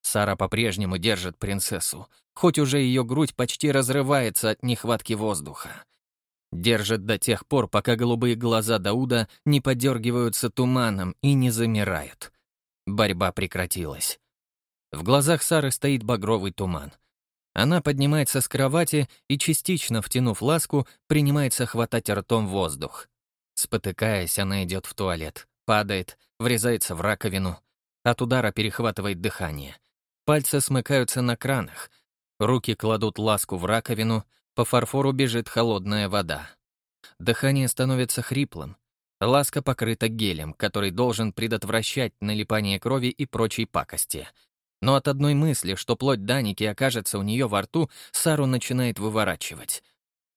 Сара по-прежнему держит принцессу, хоть уже ее грудь почти разрывается от нехватки воздуха. Держит до тех пор, пока голубые глаза Дауда не подергиваются туманом и не замирают. Борьба прекратилась. В глазах Сары стоит багровый туман. Она поднимается с кровати и, частично втянув ласку, принимается хватать ртом воздух. Спотыкаясь, она идет в туалет, падает, врезается в раковину. От удара перехватывает дыхание. Пальцы смыкаются на кранах. Руки кладут ласку в раковину, по фарфору бежит холодная вода. Дыхание становится хриплым. Ласка покрыта гелем, который должен предотвращать налипание крови и прочей пакости. Но от одной мысли, что плоть Даники окажется у нее во рту, Сару начинает выворачивать.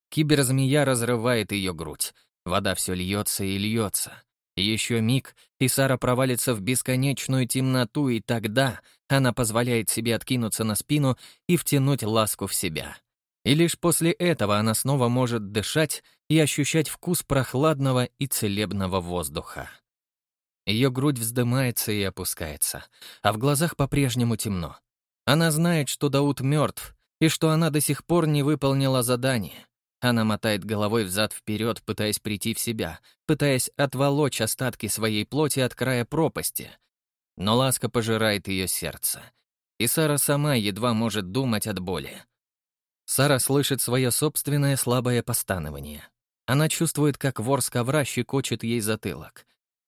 Киберзмея разрывает ее грудь. Вода все льется и льется. Еще миг, и Сара провалится в бесконечную темноту, и тогда она позволяет себе откинуться на спину и втянуть ласку в себя. И лишь после этого она снова может дышать и ощущать вкус прохладного и целебного воздуха. Ее грудь вздымается и опускается, а в глазах по-прежнему темно. Она знает, что Дауд мертв, и что она до сих пор не выполнила задание. Она мотает головой взад-вперед, пытаясь прийти в себя, пытаясь отволочь остатки своей плоти от края пропасти. Но ласка пожирает ее сердце. И Сара сама едва может думать от боли. Сара слышит свое собственное слабое постанование. Она чувствует, как вор с ковра щекочет ей затылок.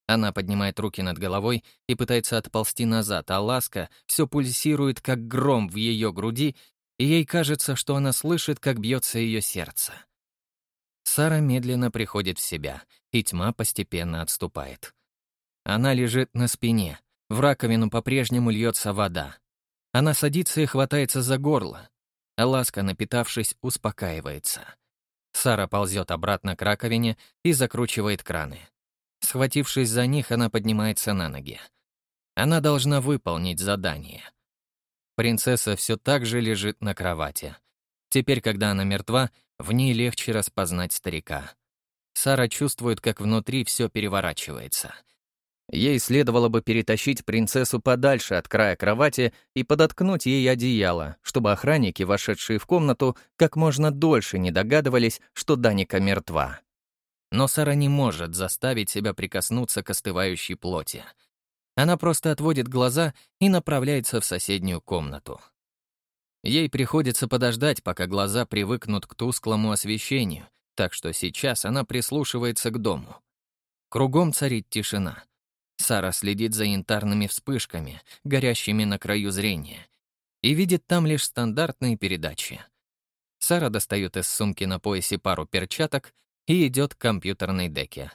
Она поднимает руки над головой и пытается отползти назад, а ласка все пульсирует, как гром в ее груди, и ей кажется, что она слышит, как бьется ее сердце. Сара медленно приходит в себя, и тьма постепенно отступает. Она лежит на спине, в раковину по-прежнему льется вода. Она садится и хватается за горло, ласка, напитавшись, успокаивается. Сара ползет обратно к раковине и закручивает краны. Схватившись за них, она поднимается на ноги. Она должна выполнить задание — Принцесса все так же лежит на кровати. Теперь, когда она мертва, в ней легче распознать старика. Сара чувствует, как внутри все переворачивается. Ей следовало бы перетащить принцессу подальше от края кровати и подоткнуть ей одеяло, чтобы охранники, вошедшие в комнату, как можно дольше не догадывались, что Даника мертва. Но Сара не может заставить себя прикоснуться к остывающей плоти — она просто отводит глаза и направляется в соседнюю комнату. Ей приходится подождать, пока глаза привыкнут к тусклому освещению, так что сейчас она прислушивается к дому. Кругом царит тишина. Сара следит за янтарными вспышками, горящими на краю зрения, и видит там лишь стандартные передачи. Сара достает из сумки на поясе пару перчаток и идет к компьютерной деке.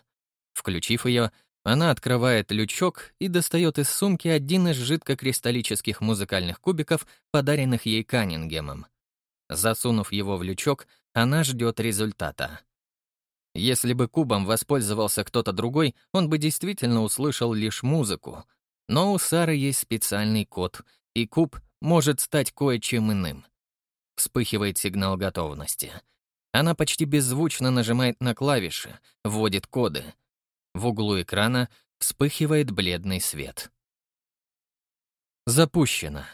Включив ее, она открывает лючок и достает из сумки один из жидкокристаллических музыкальных кубиков, подаренных ей Каннингемом. Засунув его в лючок, она ждет результата. Если бы кубом воспользовался кто-то другой, он бы действительно услышал лишь музыку. Но у Сары есть специальный код, и куб может стать кое-чем иным. Вспыхивает сигнал готовности. Она почти беззвучно нажимает на клавиши, вводит коды — в углу экрана вспыхивает бледный свет. Запущено.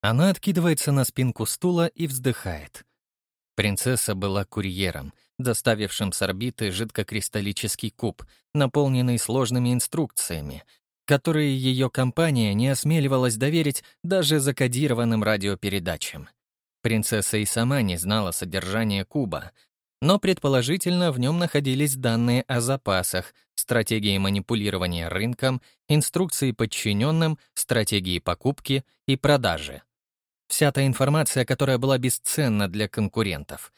Она откидывается на спинку стула и вздыхает. Принцесса была курьером, доставившим с орбиты жидкокристаллический куб, наполненный сложными инструкциями, которые ее компания не осмеливалась доверить даже закодированным радиопередачам. Принцесса и сама не знала содержания куба, но предположительно в нем находились данные о запасах, стратегии манипулирования рынком, инструкции подчиненным, стратегии покупки и продажи. Вся та информация, которая была бесценна для конкурентов.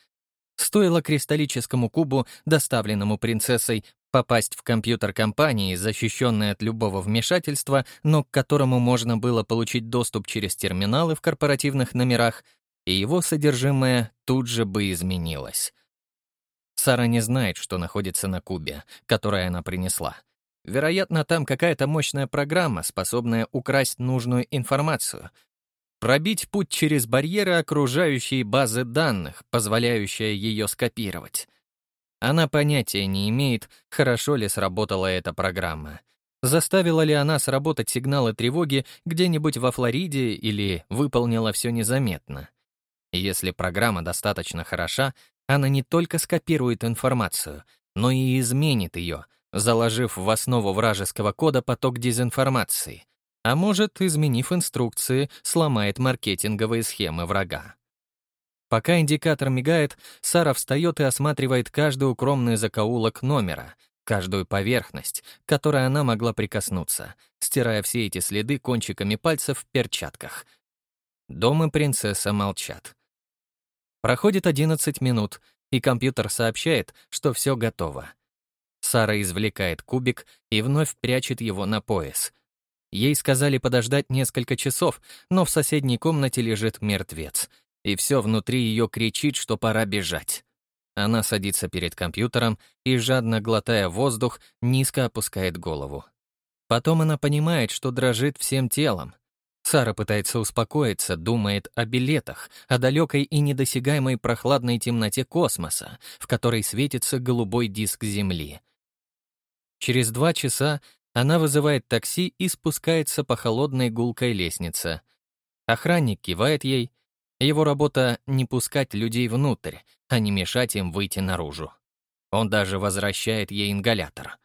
Стоило кристаллическому кубу, доставленному принцессой, попасть в компьютер компании, защищенной от любого вмешательства, но к которому можно было получить доступ через терминалы в корпоративных номерах, и его содержимое тут же бы изменилось. Сара не знает, что находится на кубе, который она принесла. Вероятно, там какая-то мощная программа, способная украсть нужную информацию, пробить путь через барьеры окружающей базы данных, позволяющая ее скопировать. Она понятия не имеет, хорошо ли сработала эта программа. Заставила ли она сработать сигналы тревоги где-нибудь во Флориде или выполнила все незаметно? Если программа достаточно хороша, она не только скопирует информацию, но и изменит ее, заложив в основу вражеского кода поток дезинформации, а может, изменив инструкции, сломает маркетинговые схемы врага. Пока индикатор мигает, Сара встает и осматривает каждый укромный закоулок номера, каждую поверхность, к которой она могла прикоснуться, стирая все эти следы кончиками пальцев в перчатках. Дом и принцесса молчат. Проходит 11 минут, и компьютер сообщает, что все готово. Сара извлекает кубик и вновь прячет его на пояс. Ей сказали подождать несколько часов, но в соседней комнате лежит мертвец, и все внутри ее кричит, что пора бежать. Она садится перед компьютером и, жадно глотая воздух, низко опускает голову. Потом она понимает, что дрожит всем телом. Сара пытается успокоиться, думает о билетах, о далекой и недосягаемой прохладной темноте космоса, в которой светится голубой диск Земли. Через два часа она вызывает такси и спускается по холодной гулкой лестнице. Охранник кивает ей. Его работа — не пускать людей внутрь, а не мешать им выйти наружу. Он даже возвращает ей ингалятор.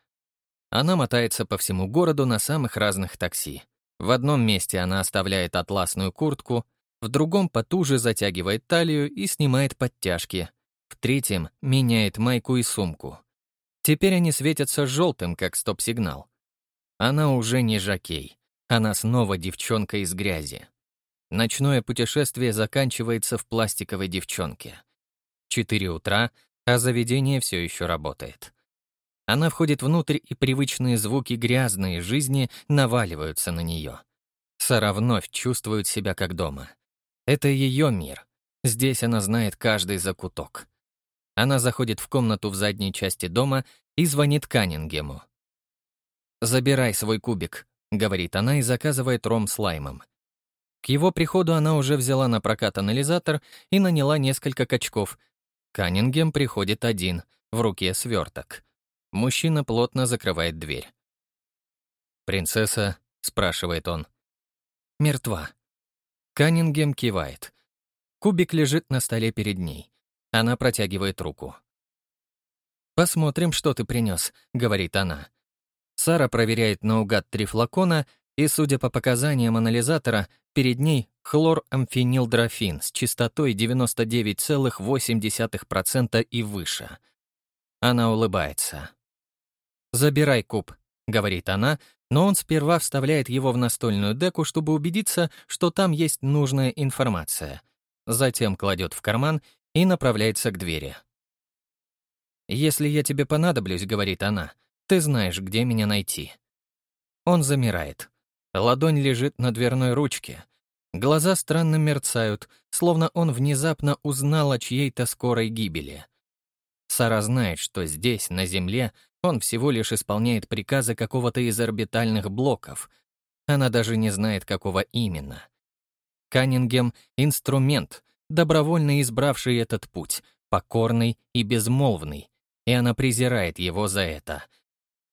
Она мотается по всему городу на самых разных такси. В одном месте она оставляет атласную куртку, в другом потуже затягивает талию и снимает подтяжки, в третьем меняет майку и сумку. Теперь они светятся желтым, как стоп-сигнал. Она уже не жакей. Она снова девчонка из грязи. Ночное путешествие заканчивается в пластиковой девчонке. Четыре утра, а заведение все еще работает. Она входит внутрь, и привычные звуки грязной жизни наваливаются на нее. Сара вновь чувствует себя как дома. Это ее мир. Здесь она знает каждый закуток. Она заходит в комнату в задней части дома и звонит Каннингему. «Забирай свой кубик», — говорит она и заказывает ром с лаймом. К его приходу она уже взяла на прокат анализатор и наняла несколько качков, Каннингем приходит один, в руке сверток. Мужчина плотно закрывает дверь. «Принцесса?» — спрашивает он. «Мертва». Каннингем кивает. Кубик лежит на столе перед ней. Она протягивает руку. «Посмотрим, что ты принес», — говорит она. Сара проверяет наугад три флакона, и, судя по показаниям анализатора, перед ней хлорамфенилдрофин с частотой 99,8% и выше. Она улыбается. «Забирай куб», — говорит она, но он сперва вставляет его в настольную деку, чтобы убедиться, что там есть нужная информация. Затем кладет в карман и направляется к двери. «Если я тебе понадоблюсь», — говорит она, — «ты знаешь, где меня найти». Он замирает. Ладонь лежит на дверной ручке. Глаза странно мерцают, словно он внезапно узнал о чьей-то скорой гибели. Сара знает, что здесь, на Земле, он всего лишь исполняет приказы какого-то из орбитальных блоков. Она даже не знает, какого именно. Каннингем — инструмент, добровольно избравший этот путь, покорный и безмолвный, и она презирает его за это.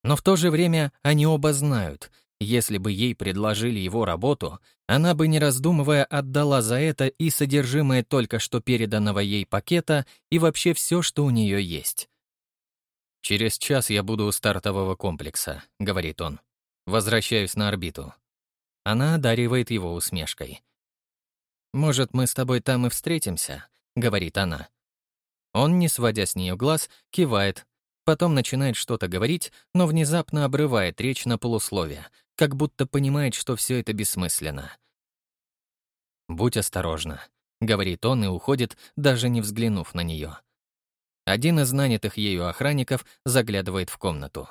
Но в то же время они оба знают — если бы ей предложили его работу, она бы, не раздумывая, отдала за это и содержимое только что переданного ей пакета и вообще все, что у нее есть. «Через час я буду у стартового комплекса», — говорит он. «Возвращаюсь на орбиту». Она одаривает его усмешкой. «Может, мы с тобой там и встретимся?» — говорит она. Он, не сводя с нее глаз, кивает, потом начинает что-то говорить, но внезапно обрывает речь на полусловие, как будто понимает, что все это бессмысленно. «Будь осторожна», — говорит он и уходит, даже не взглянув на нее. Один из нанятых ею охранников заглядывает в комнату.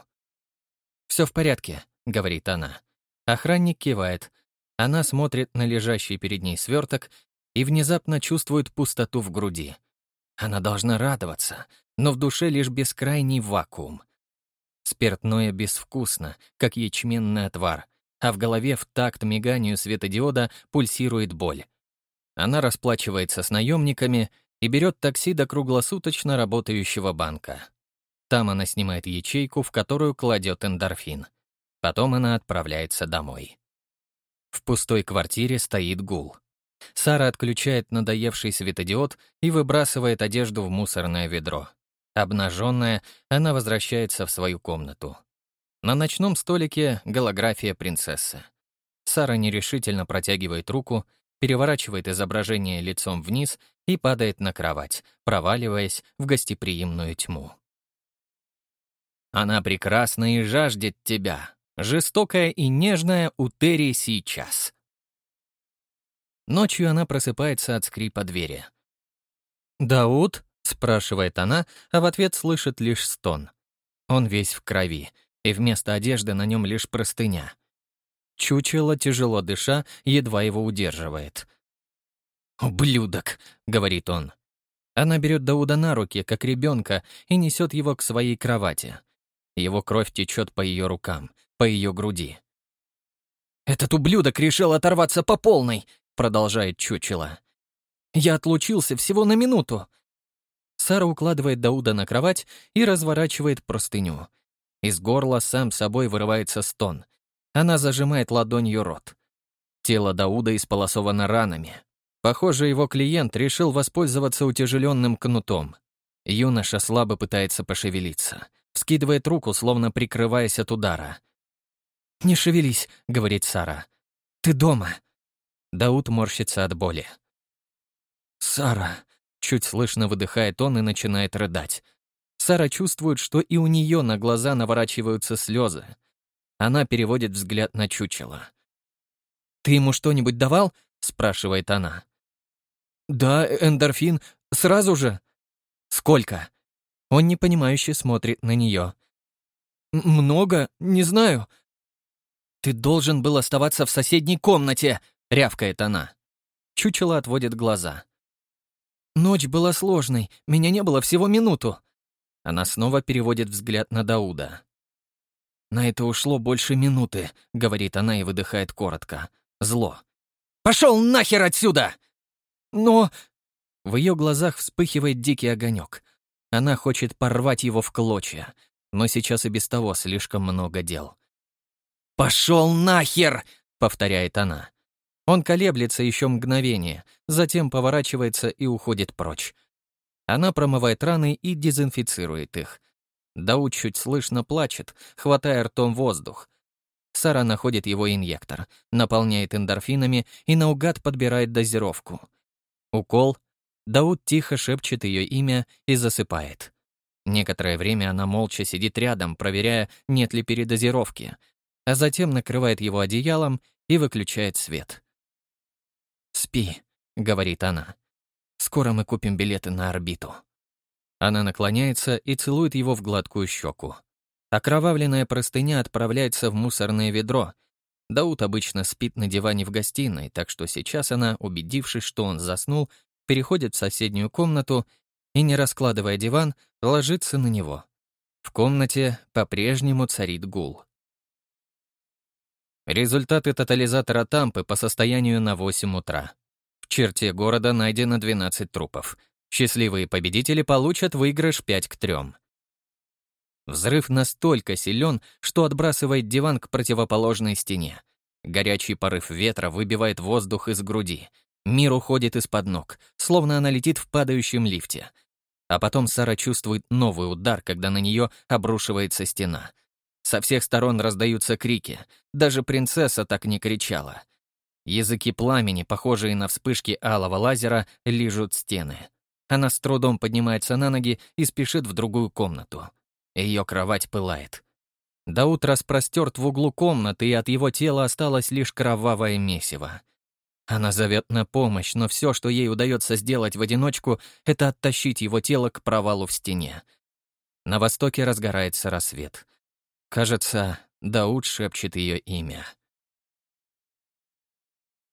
«Все в порядке», — говорит она. Охранник кивает. Она смотрит на лежащий перед ней сверток и внезапно чувствует пустоту в груди. Она должна радоваться, но в душе лишь бескрайний вакуум — Спиртное безвкусно, как ячменный отвар, а в голове в такт миганию светодиода пульсирует боль. Она расплачивается с наемниками и берет такси до круглосуточно работающего банка. Там она снимает ячейку, в которую кладет эндорфин. Потом она отправляется домой. В пустой квартире стоит гул. Сара отключает надоевший светодиод и выбрасывает одежду в мусорное ведро. Обнаженная, она возвращается в свою комнату. На ночном столике голография принцессы. Сара нерешительно протягивает руку, переворачивает изображение лицом вниз и падает на кровать, проваливаясь в гостеприимную тьму. Она прекрасна и жаждет тебя, жестокая и нежная у Терри сейчас. Ночью она просыпается от скрипа двери. «Дауд?» — спрашивает она, а в ответ слышит лишь стон. Он весь в крови, и вместо одежды на нем лишь простыня. Чучело, тяжело дыша, едва его удерживает. «Ублюдок!» — говорит он. Она берет Дауда на руки, как ребенка, и несет его к своей кровати. Его кровь течет по ее рукам, по ее груди. «Этот ублюдок решил оторваться по полной!» — продолжает чучело. «Я отлучился всего на минуту!» Сара укладывает Дауда на кровать и разворачивает простыню. Из горла сам собой вырывается стон. Она зажимает ладонью рот. Тело Дауда исполосовано ранами. Похоже, его клиент решил воспользоваться утяжеленным кнутом. Юноша слабо пытается пошевелиться. Вскидывает руку, словно прикрываясь от удара. «Не шевелись», — говорит Сара. «Ты дома». Дауд морщится от боли. «Сара», — чуть слышно выдыхает он и начинает рыдать. Сара чувствует, что и у нее на глаза наворачиваются слезы. Она переводит взгляд на чучело. «Ты ему что-нибудь давал?» — спрашивает она. «Да, эндорфин. Сразу же». «Сколько?» Он непонимающе смотрит на нее. «Много? Не знаю». «Ты должен был оставаться в соседней комнате», — рявкает она. Чучело отводит глаза. «Ночь была сложной, меня не было всего минуту». Она снова переводит взгляд на Дауда. «На это ушло больше минуты», — говорит она и выдыхает коротко. Зло. «Пошел нахер отсюда!» «Но...» В ее глазах вспыхивает дикий огонек. Она хочет порвать его в клочья, но сейчас и без того слишком много дел. «Пошел нахер!» — повторяет она. Он колеблется еще мгновение, затем поворачивается и уходит прочь. Она промывает раны и дезинфицирует их. Дауд чуть слышно плачет, хватая ртом воздух. Сара находит его инъектор, наполняет эндорфинами и наугад подбирает дозировку. Укол. Дауд тихо шепчет ее имя и засыпает. Некоторое время она молча сидит рядом, проверяя, нет ли передозировки, а затем накрывает его одеялом и выключает свет. «Спи», — говорит она. Скоро мы купим билеты на орбиту». Она наклоняется и целует его в гладкую щеку. Окровавленная простыня отправляется в мусорное ведро. Дауд обычно спит на диване в гостиной, так что сейчас она, убедившись, что он заснул, переходит в соседнюю комнату и, не раскладывая диван, ложится на него. В комнате по-прежнему царит гул. Результаты тотализатора Тампы по состоянию на 8 утра. В черте города найдено 12 трупов. Счастливые победители получат выигрыш 5 к 3. Взрыв настолько силен, что отбрасывает диван к противоположной стене. Горячий порыв ветра выбивает воздух из груди. Мир уходит из-под ног, словно она летит в падающем лифте. А потом Сара чувствует новый удар, когда на нее обрушивается стена. Со всех сторон раздаются крики. Даже принцесса так не кричала. Языки пламени, похожие на вспышки алого лазера, лижут стены. Она с трудом поднимается на ноги и спешит в другую комнату. Ее кровать пылает. До утра распростерт в углу комнаты, и от его тела осталось лишь кровавое месиво. Она зовет на помощь, но все, что ей удается сделать в одиночку, это оттащить его тело к провалу в стене. На востоке разгорается рассвет. Кажется, Дауд шепчет ее имя.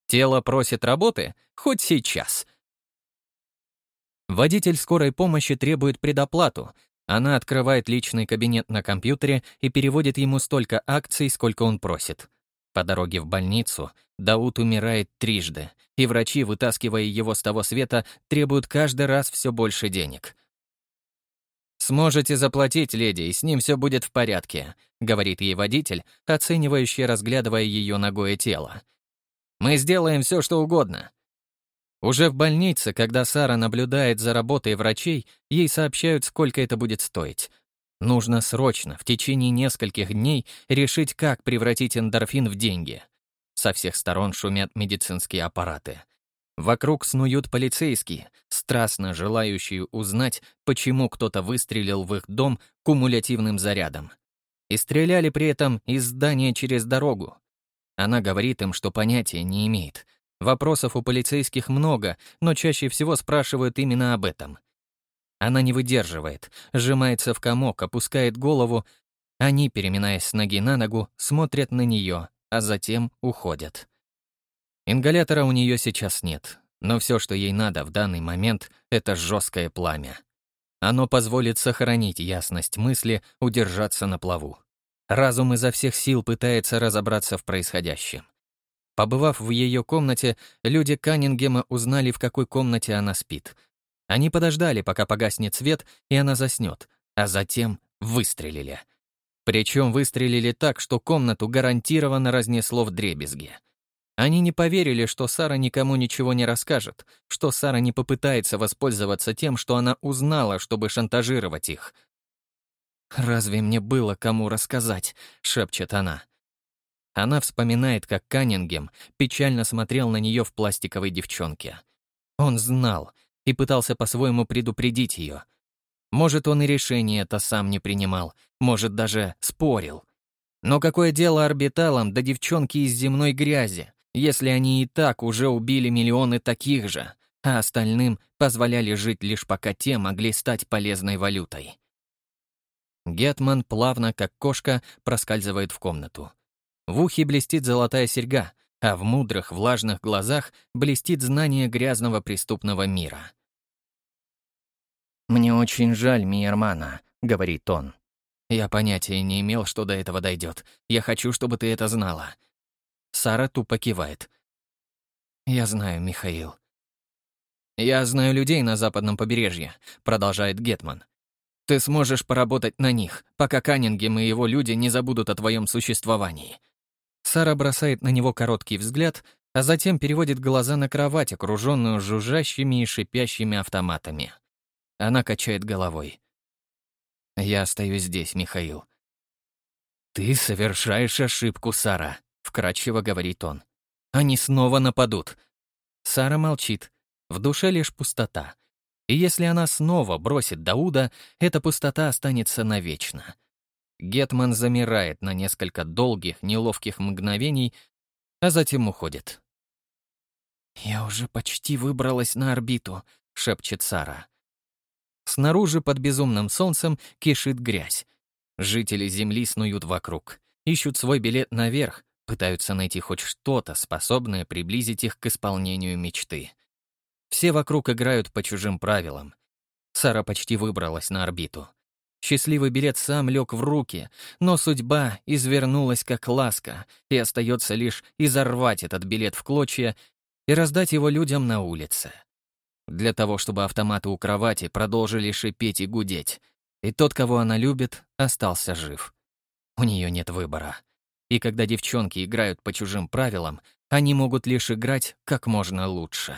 Тело просит работы? Хоть сейчас. Водитель скорой помощи требует предоплату. Она открывает личный кабинет на компьютере и переводит ему столько акций, сколько он просит. По дороге в больницу Дауд умирает трижды, и врачи, вытаскивая его с того света, требуют каждый раз все больше денег. «Сможете заплатить, леди, и с ним все будет в порядке», — говорит ей водитель, оценивающий, разглядывая ее ногое тело. «Мы сделаем все, что угодно». Уже в больнице, когда Сара наблюдает за работой врачей, ей сообщают, сколько это будет стоить. Нужно срочно, в течение нескольких дней, решить, как превратить эндорфин в деньги. Со всех сторон шумят медицинские аппараты. Вокруг снуют полицейские, страстно желающие узнать, почему кто-то выстрелил в их дом кумулятивным зарядом. И стреляли при этом из здания через дорогу. Она говорит им, что понятия не имеет. Вопросов у полицейских много, но чаще всего спрашивают именно об этом. Она не выдерживает, сжимается в комок, опускает голову. Они, переминаясь с ноги на ногу, смотрят на нее, а затем уходят. Ингалятора у нее сейчас нет, но все, что ей надо в данный момент, это жесткое пламя. Оно позволит сохранить ясность мысли, удержаться на плаву. Разум изо всех сил пытается разобраться в происходящем. Побывав в ее комнате, люди Каннингема узнали, в какой комнате она спит. Они подождали, пока погаснет свет, и она заснет, а затем выстрелили. Причем выстрелили так, что комнату гарантированно разнесло в дребезги. Они не поверили, что Сара никому ничего не расскажет, что Сара не попытается воспользоваться тем, что она узнала, чтобы шантажировать их. «Разве мне было кому рассказать?» — шепчет она. Она вспоминает, как Каннингем печально смотрел на нее в пластиковой девчонке. Он знал и пытался по-своему предупредить ее. Может, он и решение это сам не принимал, может, даже спорил. Но какое дело орбиталам до девчонки из земной грязи? Если они и так уже убили миллионы таких же, а остальным позволяли жить лишь пока те могли стать полезной валютой. Гетман плавно, как кошка, проскальзывает в комнату. В ухе блестит золотая серьга, а в мудрых, влажных глазах блестит знание грязного преступного мира. «Мне очень жаль, Миермана», — говорит он. «Я понятия не имел, что до этого дойдет. Я хочу, чтобы ты это знала. Сара тупо кивает. «Я знаю, Михаил». «Я знаю людей на западном побережье», — продолжает Гетман. «Ты сможешь поработать на них, пока Каннингем и его люди не забудут о твоем существовании». Сара бросает на него короткий взгляд, а затем переводит глаза на кровать, окруженную жужжащими и шипящими автоматами. Она качает головой. «Я остаюсь здесь, Михаил». «Ты совершаешь ошибку, Сара», — вкратчиво говорит он. «Они снова нападут». Сара молчит. В душе лишь пустота. И если она снова бросит Дауда, эта пустота останется навечно. Гетман замирает на несколько долгих, неловких мгновений, а затем уходит. «Я уже почти выбралась на орбиту», — шепчет Сара. Снаружи под безумным солнцем кишит грязь. Жители Земли снуют вокруг, ищут свой билет наверх, пытаются найти хоть что-то, способное приблизить их к исполнению мечты. Все вокруг играют по чужим правилам. Сара почти выбралась на орбиту. Счастливый билет сам лег в руки, но судьба извернулась как ласка, и остается лишь изорвать этот билет в клочья и раздать его людям на улице. Для того, чтобы автоматы у кровати продолжили шипеть и гудеть, и тот, кого она любит, остался жив. У нее нет выбора. И когда девчонки играют по чужим правилам, они могут лишь играть как можно лучше.